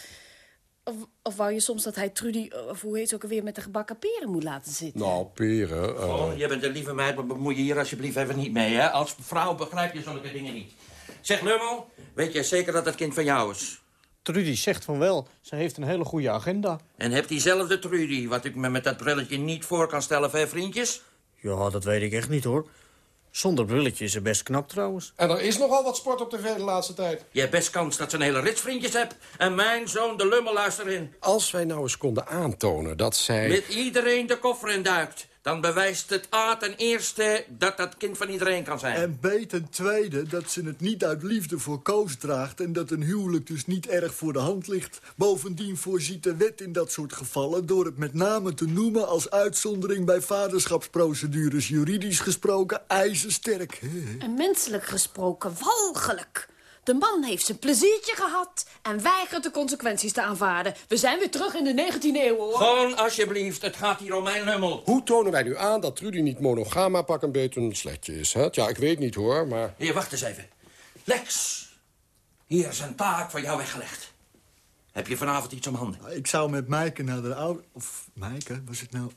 Speaker 4: Of, of wou je soms dat hij Trudy, of hoe heet ze ook alweer, met de gebakken peren moet laten zitten?
Speaker 6: Nou, peren... eh,
Speaker 8: Oh, jij bent een lieve meid, maar bemoei je hier alsjeblieft even niet mee, hè? Als vrouw begrijp je zulke dingen niet. Zeg, Lummel, weet jij zeker dat dat kind van jou is?
Speaker 12: Trudy zegt van wel. Ze heeft een hele goede agenda.
Speaker 8: En hebt diezelfde Trudy, wat ik me met dat brilletje niet voor kan stellen, hè, vriendjes?
Speaker 12: Ja, dat weet ik echt niet, hoor. Zonder brilletje is ze best knap, trouwens.
Speaker 6: En er is nogal wat sport op tv de laatste tijd.
Speaker 8: Je hebt best kans dat ze een hele rits vriendjes hebt. En mijn zoon, de Lummel, luister in.
Speaker 6: Als wij nou eens konden aantonen dat zij...
Speaker 8: Met iedereen de koffer in duikt. Dan bewijst het A ten eerste dat dat kind van iedereen kan zijn.
Speaker 5: En B ten tweede dat ze het niet uit liefde voor Koos draagt... en dat een huwelijk dus niet erg voor de hand ligt. Bovendien voorziet de wet in dat soort gevallen... door het met name te noemen als uitzondering bij vaderschapsprocedures... juridisch gesproken ijzersterk.
Speaker 4: En menselijk gesproken walgelijk. De man heeft zijn pleziertje gehad en weigert de consequenties te aanvaarden. We zijn weer terug in de 19e eeuw, hoor.
Speaker 8: Gewoon alsjeblieft, het gaat hier om mijn Lummel.
Speaker 6: Hoe tonen wij nu aan dat Trudy niet monogaam, maar pak een beetje een sletje is? Hè? Ja, ik weet niet hoor, maar...
Speaker 8: Hier, wacht eens even. Lex, hier is een taak voor jou weggelegd. Heb je vanavond iets om handen?
Speaker 5: Ik zou met Maaike naar de oude... Of Maaike, was het nou...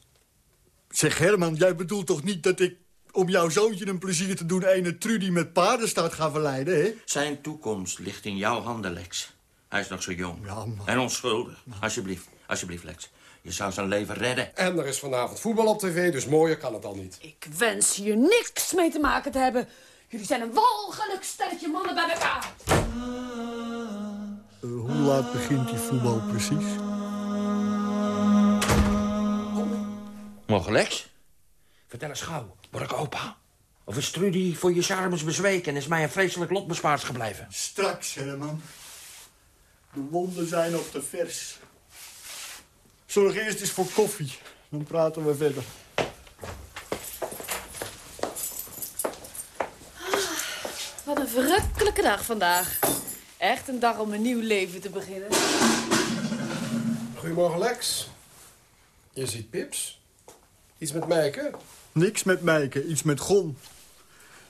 Speaker 5: Zeg Herman, jij bedoelt toch niet dat ik om jouw zoontje een plezier te doen... ene Trudy met paarden staat gaan verleiden, hè?
Speaker 8: Zijn toekomst ligt in jouw handen, Lex. Hij is nog zo jong. En onschuldig. Alsjeblieft, alsjeblieft, Lex. Je zou zijn leven redden.
Speaker 6: En er is vanavond voetbal op tv, dus mooier kan het al niet.
Speaker 4: Ik wens hier niks mee te maken te hebben. Jullie zijn een walgelijk stelletje mannen bij elkaar.
Speaker 5: Eh, hoe laat begint die voetbal precies?
Speaker 8: Morgen, Lex? Vertel eens gauw. Word ik opa? Of is Trudy voor je charmes bezweken en is mij een vreselijk lot bespaard gebleven?
Speaker 5: Straks, Herman. De wonden zijn op de vers. Zorg eerst eens voor koffie. Dan praten we verder.
Speaker 4: Wat een verrukkelijke dag vandaag. Echt een dag om een nieuw leven te beginnen.
Speaker 6: Goedemorgen, Lex. Je ziet Pips. Iets met Mijke?
Speaker 5: Niks met Mijke, iets met Gon.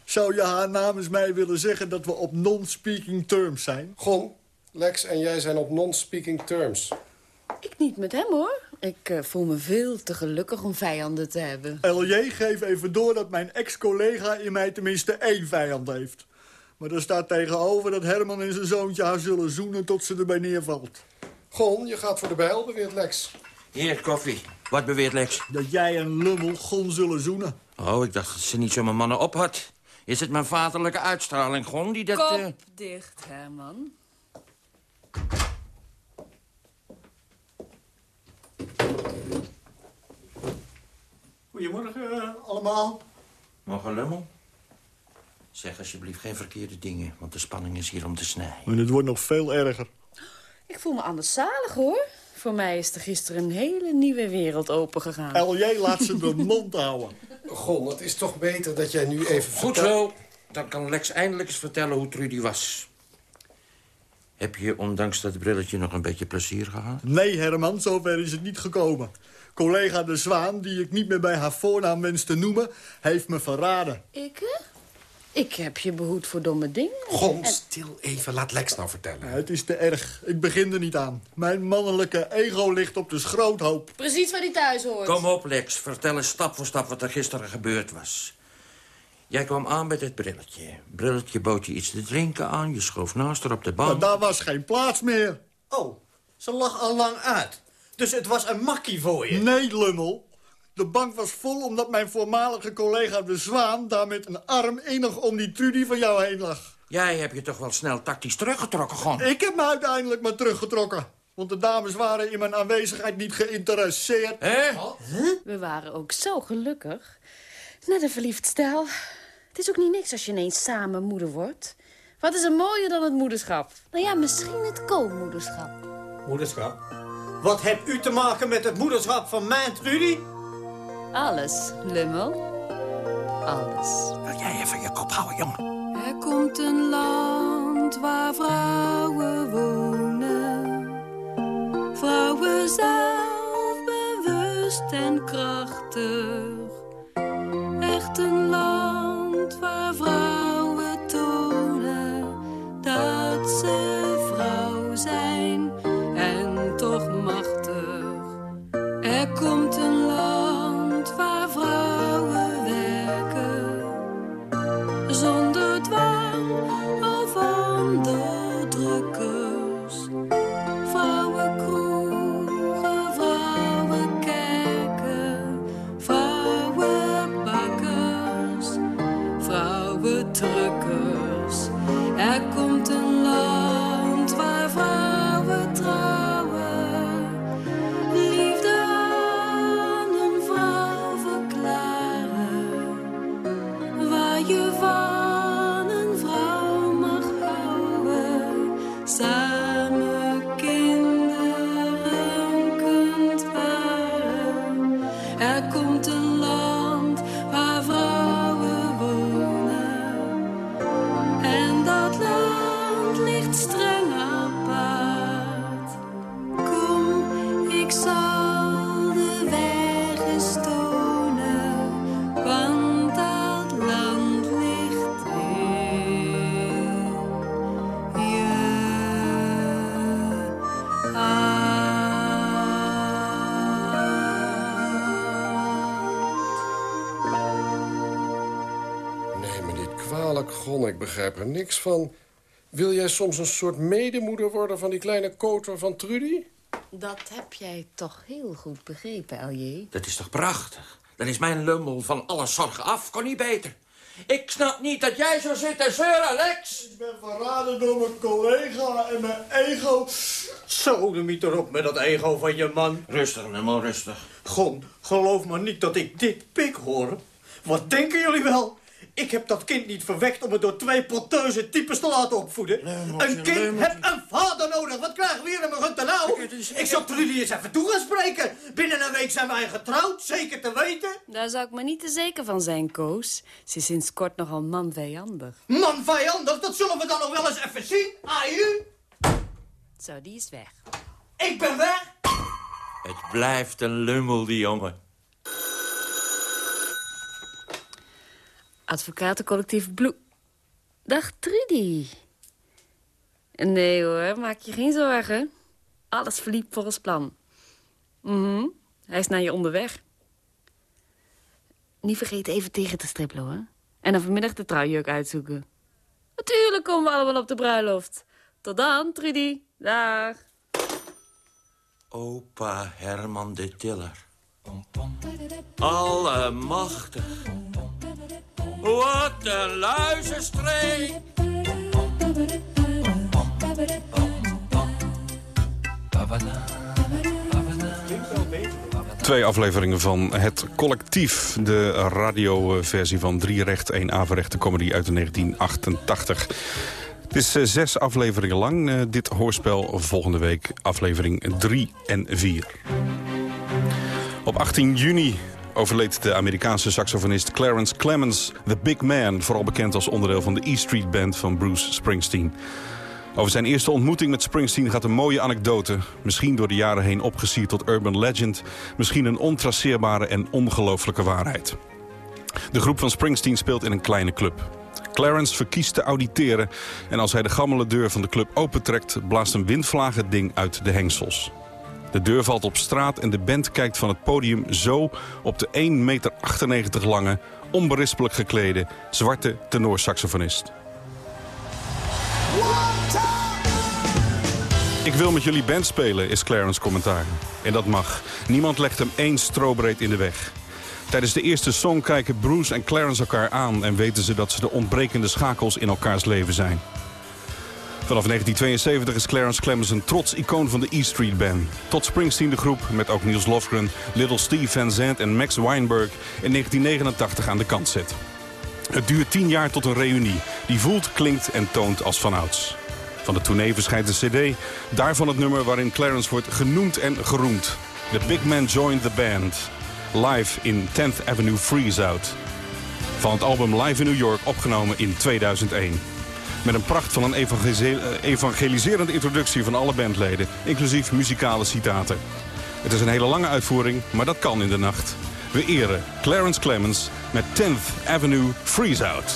Speaker 5: Zou je haar namens mij willen zeggen dat we op non-speaking terms zijn?
Speaker 6: Gon, Lex en jij zijn op non-speaking terms.
Speaker 4: Ik niet met hem, hoor. Ik eh, voel me veel te gelukkig om vijanden te hebben.
Speaker 5: LJ, geef even door dat mijn ex-collega in mij tenminste één vijand heeft. Maar er staat tegenover dat Herman en zijn zoontje haar zullen zoenen tot ze erbij neervalt.
Speaker 6: Gon, je gaat voor de bijl, beweert Lex.
Speaker 8: Hier, koffie. Wat beweert Lex?
Speaker 5: Dat jij en Lummel Gon zullen zoenen.
Speaker 8: Oh, ik dacht dat ze niet zo mijn mannen op had. Is het mijn vaderlijke uitstraling, Gon, die dat...
Speaker 4: Kop
Speaker 8: eh,
Speaker 4: dicht, Herman.
Speaker 5: Goedemorgen eh, allemaal.
Speaker 8: Morgen, Lummel? Zeg alsjeblieft geen verkeerde dingen, want de spanning is hier om te snijden.
Speaker 5: En het wordt nog veel erger.
Speaker 4: Ik voel me anders zalig, hoor. Voor mij is er gisteren een hele nieuwe wereld opengegaan.
Speaker 5: LJ laat ze de mond houden.
Speaker 6: Gon, het is toch beter dat jij nu even...
Speaker 8: Goed zo. Dan kan Lex eindelijk eens vertellen hoe Trudy was. Heb je ondanks dat brilletje nog een beetje plezier gehad?
Speaker 5: Nee, Herman, zover is het niet gekomen. Collega De Zwaan, die ik niet meer bij haar voornaam wens te noemen... heeft me verraden.
Speaker 4: Ik, hè? Ik heb je behoed voor domme dingen.
Speaker 6: Gon,
Speaker 4: En-
Speaker 6: stil even. Laat Lex nou vertellen.
Speaker 5: Ja, het is te erg. Ik begin er niet aan. Mijn mannelijke ego ligt op de schroothoop.
Speaker 4: Precies waar hij thuis hoort.
Speaker 8: Kom op, Lex. Vertel eens stap voor stap wat er gisteren gebeurd was. Jij kwam aan met het brilletje. Brilletje bood je iets te drinken aan. Je schoof naast haar op de
Speaker 5: Maar
Speaker 8: bank.
Speaker 5: daar was geen plaats meer.
Speaker 12: Oh, ze lag al lang uit. Dus het was een makkie voor je.
Speaker 5: Nee, Lummel. De bank was vol omdat mijn voormalige collega De Zwaan... daar met een arm innig om die Trudy van jou heen lag.
Speaker 8: Jij hebt je toch wel snel tactisch teruggetrokken, Gon?
Speaker 5: Ik heb me uiteindelijk maar teruggetrokken. Want de dames waren in mijn aanwezigheid niet geïnteresseerd.
Speaker 8: Hè?
Speaker 4: We waren ook zo gelukkig. Net een verliefd stel. Het is ook niet niks als je ineens samen moeder wordt. Wat is er mooier dan het moederschap? Nou ja, misschien het co-moederschap.
Speaker 12: Moederschap? Wat hebt u te maken met het moederschap van mijn Trudy?
Speaker 4: Alles, Lummel. Alles.
Speaker 8: Wil jij even je kop houden, jongen?
Speaker 4: Er komt een land land waar vrouwen wonen. Vrouwen zelfbewust en krachtig. Echt een land waar vrouwen tonen dat ze vrouw zijn en toch machtig. Er komt een
Speaker 6: begrijp er niks van. Wil jij soms een soort medemoeder worden van die kleine koter van Trudy?
Speaker 14: Dat heb jij toch heel goed begrepen, Alje.
Speaker 8: Dat is toch prachtig? Dan is mijn lummel van alle zorgen af. Kon niet beter. Ik snap niet dat jij zo zit te zeuren, Lex.
Speaker 5: Ik ben verraden door mijn collega en mijn ego.
Speaker 12: Zo, de miet erop met dat ego van je man.
Speaker 8: Rustig, lummel, rustig.
Speaker 12: Gon, geloof maar niet dat ik dit pik hoor. Wat denken jullie wel? Ik heb dat kind niet verwekt om het door twee poteuze types te laten opvoeden. een kind heeft een vader nodig. Wat krijgen we hier in mijn runte nou? Ik zal Trudy eens even toe gaan spreken. Binnen een week zijn wij getrouwd, zeker te weten.
Speaker 14: Daar zou ik me niet te zeker van zijn, Koos. Ze is sinds kort nogal manvijandig.
Speaker 12: Man vijandig, dat zullen we dan nog wel eens even zien. Aju,
Speaker 14: Zo, die is weg.
Speaker 12: ik ben weg.
Speaker 8: Het blijft een lummel, die jongen.
Speaker 14: Advocatencollectief Bloe... Dag, Trudy. Nee hoor, maak je geen zorgen. Alles verliep volgens plan. Mhm, hij is naar je onderweg. Niet vergeten even tegen te strippelen, hoor. En dan vanmiddag de trouwjurk uitzoeken. Natuurlijk komen we allemaal op de bruiloft. Tot dan, Trudy. Dag.
Speaker 8: Opa Herman de Tiller. Allemachtig. Wat een luizenstreek.
Speaker 3: Twee afleveringen van Het Collectief. De radioversie van Drie Recht, één Averecht. De comedy uit 1988. Het is eh, zes afleveringen lang, eh, dit hoorspel. Volgende week aflevering 3 en 4. Op 18 juni overleed de Amerikaanse saxofonist Clarence Clemens, The Big Man, vooral bekend als onderdeel van de E Street Band van Bruce Springsteen. Over zijn eerste ontmoeting met Springsteen gaat een mooie anekdote. Misschien door de jaren heen opgesierd tot urban legend. Misschien een ontraceerbare en ongelooflijke waarheid. De groep van Springsteen speelt in een kleine club. Clarence verkiest te auditeren en als hij de gammele deur van de club opentrekt... blaast een windvlaag het ding uit de hengsels. De deur valt op straat en de band kijkt van het podium zo op de 1,98 meter lange, onberispelijk geklede, zwarte tenorsaxofonist. Ik wil met jullie band spelen, is Clarence commentaar. En dat mag. Niemand legt hem één strobreed in de weg. Tijdens de eerste song kijken Bruce en Clarence elkaar aan... en weten ze dat ze de ontbrekende schakels in elkaars leven zijn. Vanaf 1972 is Clarence Clemens een trots icoon van de E Street Band. Tot Springsteen de groep, met ook Niels Lofgren, Little Steve Van Zandt en Max Weinberg... in 1989 aan de kant zet. Het duurt tien jaar tot een reunie, die voelt, klinkt en toont als vanouds. Van de tournee verschijnt een cd, daarvan het nummer waarin Clarence wordt genoemd en geroemd. The Big Man Joined the Band, live in 10th Avenue Freeze Out. Van het album Live in New York, opgenomen in 2001.
Speaker 15: Met een pracht van een eh, evangeliserende introductie van alle bandleden. Inclusief muzikale citaten. Het is een hele lange uitvoering, maar dat kan in de nacht. We eren Clarence Clemens met 10th Avenue Freeze Out.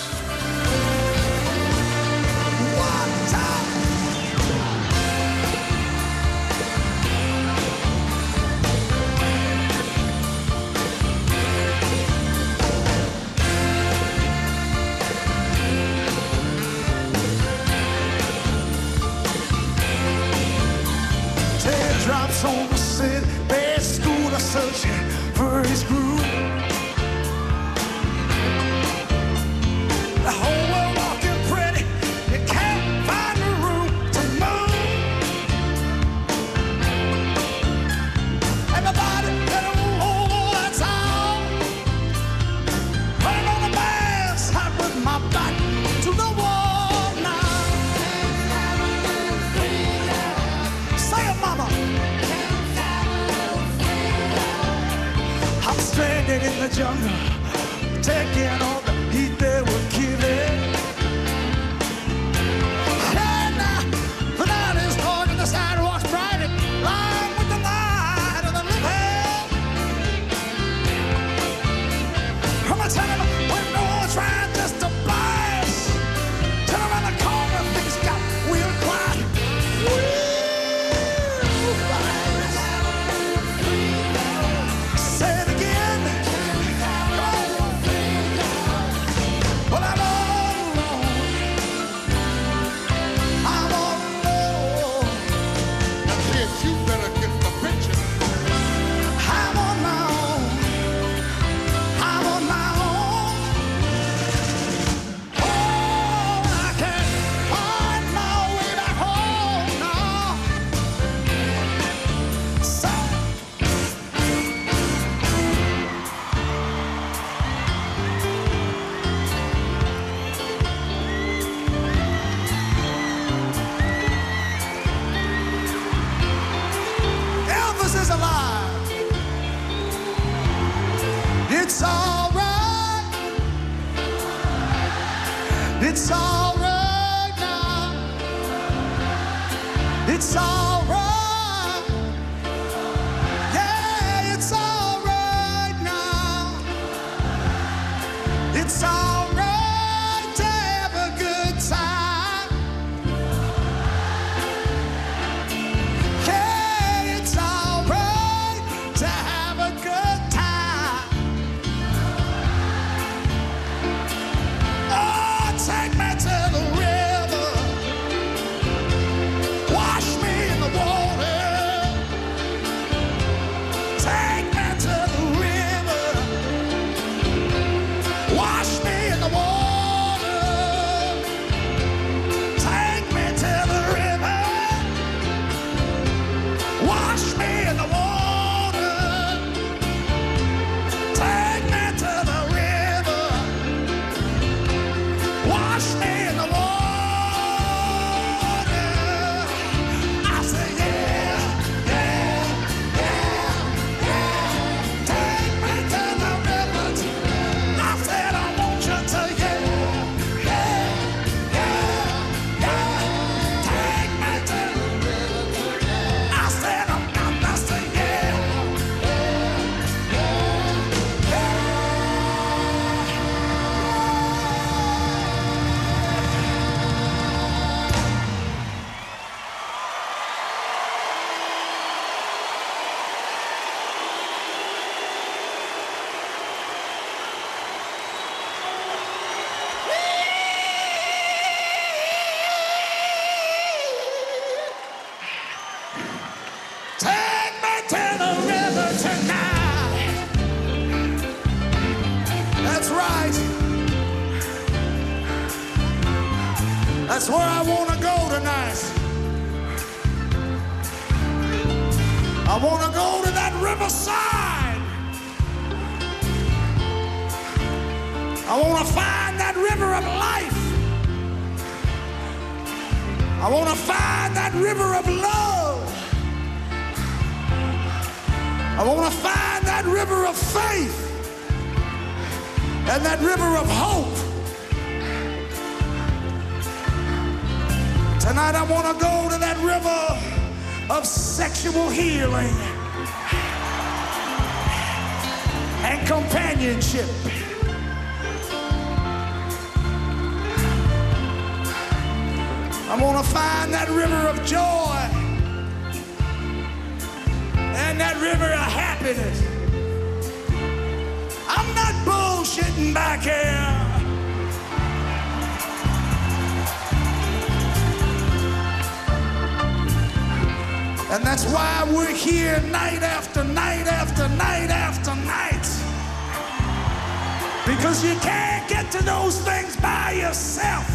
Speaker 15: Yourself.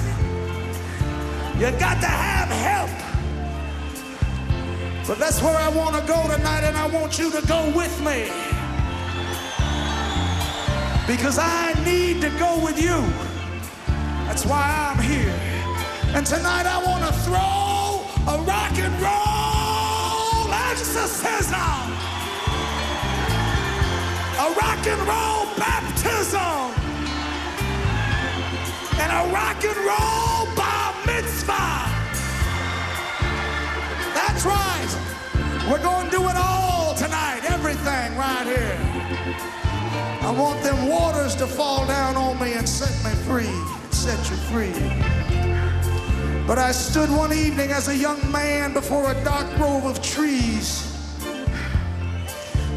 Speaker 15: You got to have help. But that's where I want to go tonight, and I want you to go with me. Because I need to go with you. That's why I'm here. And tonight I want to throw a rock and roll exorcism. A rock and roll baptism. And a rock and roll bar mitzvah. That's right. We're going to do it all tonight. Everything right here. I want them waters to fall down on me and set me free. Set you free. But I stood one evening as a young man before a dark grove of trees.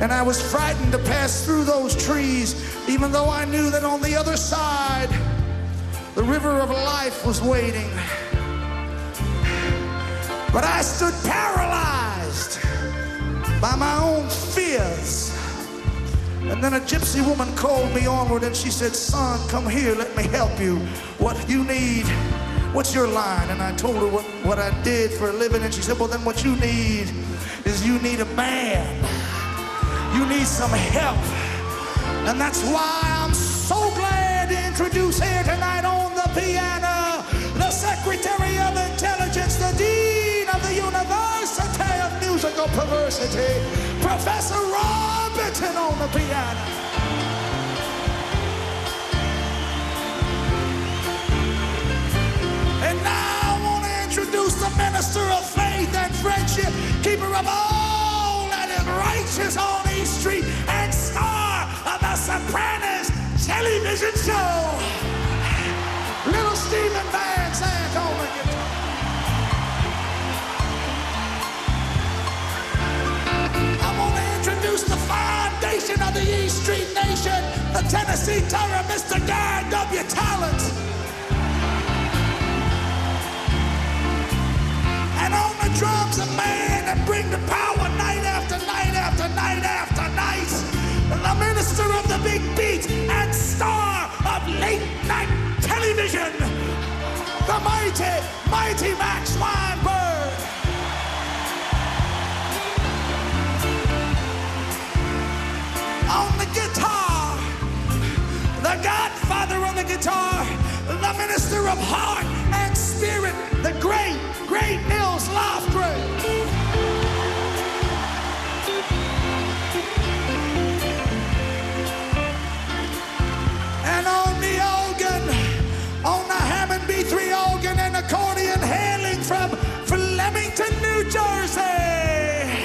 Speaker 15: And I was frightened to pass through those trees, even though I knew that on the other side, the river of life was waiting. But I stood paralyzed by my own fears. And then a gypsy woman called me onward and she said, Son, come here, let me help you. What you need, what's your line? And I told her what, what I did for a living. And she said, Well, then what you need is you need a man. You need some help. And that's why to introduce here tonight on the piano the Secretary of Intelligence, the Dean of the University of Musical Perversity, Professor Robinson on the piano. And now I want to introduce the Minister of Faith and Friendship, keeper of all that is righteous on East Street, Sopranos television show. Little Stephen Van Zandt on the guitar. I want to introduce the foundation of the East Street Nation, the Tennessee Terror, Mr. Guy W. Talent. And on the drums, a man that bring the power night after night after night after night. The minister of the big beat and star of late night television. The mighty, mighty Max Weinberg. On the guitar, the godfather on the guitar, the minister of heart and spirit, the great, great Nils Lofgren. And on the organ, on the Hammond B3 organ and accordion hailing from Flemington, New Jersey.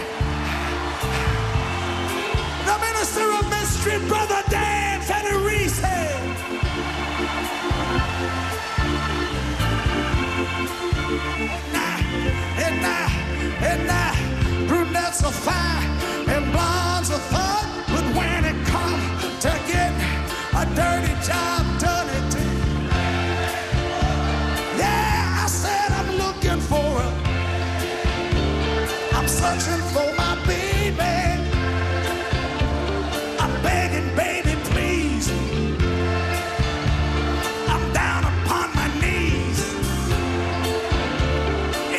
Speaker 15: The minister of mystery, Brother Dan Federici. And now, and now, brunettes are fine and blondes are fun. Dirty job done, it yeah, I said I'm looking for her. I'm searching for my baby. I'm begging, baby, please. I'm down upon my knees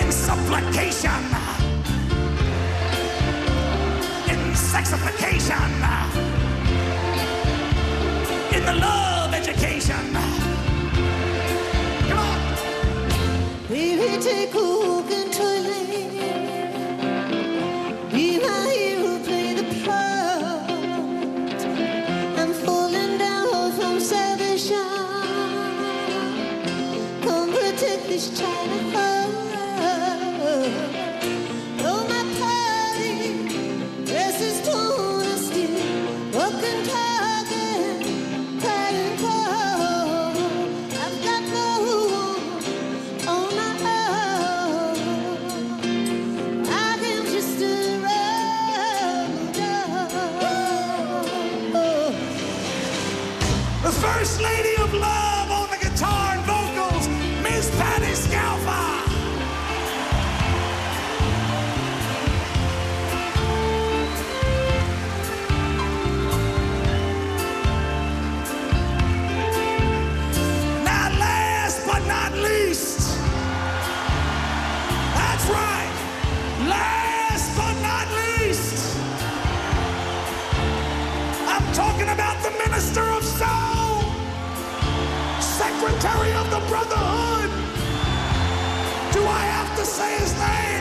Speaker 15: in supplication, in sexification, the love education. Come on.
Speaker 16: Baby, take
Speaker 15: secretary of the Brotherhood. Do I have to say his name?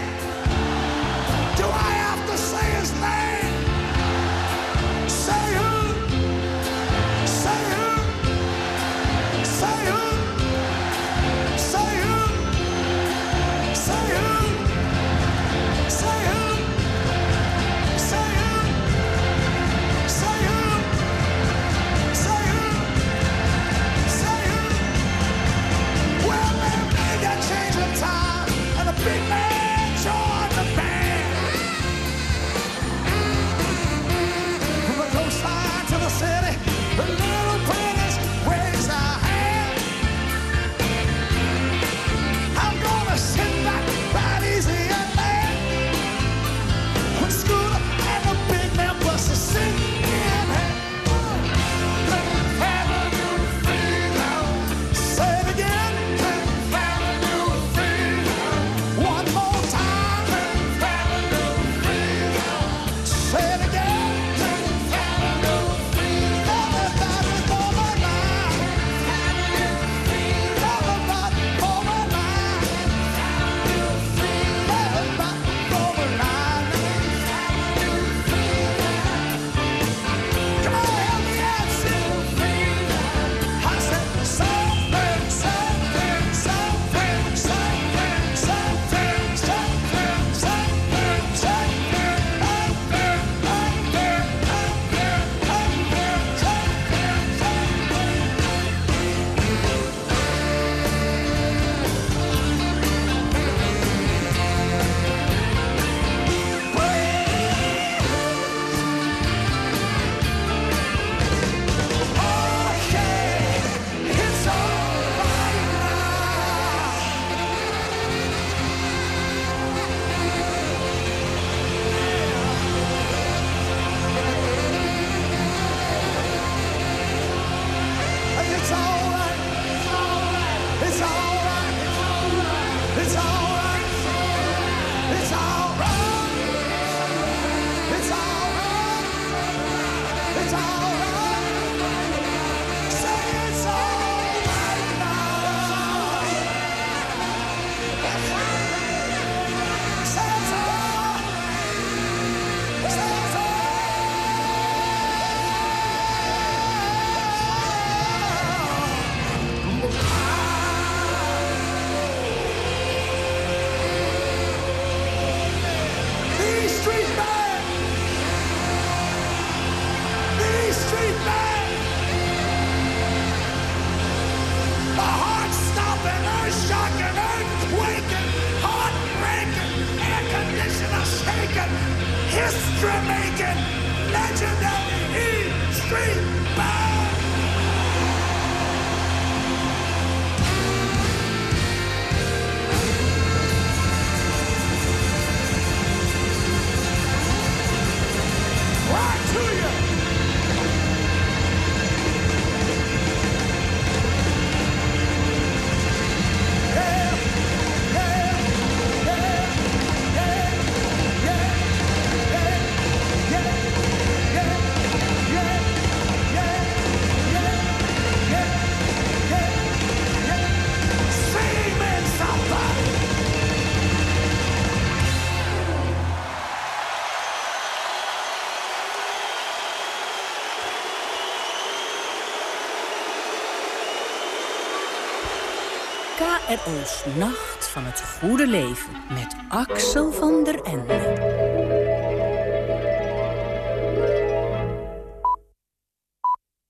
Speaker 15: er
Speaker 17: ons Nacht van het Goede Leven met Axel van der Ende.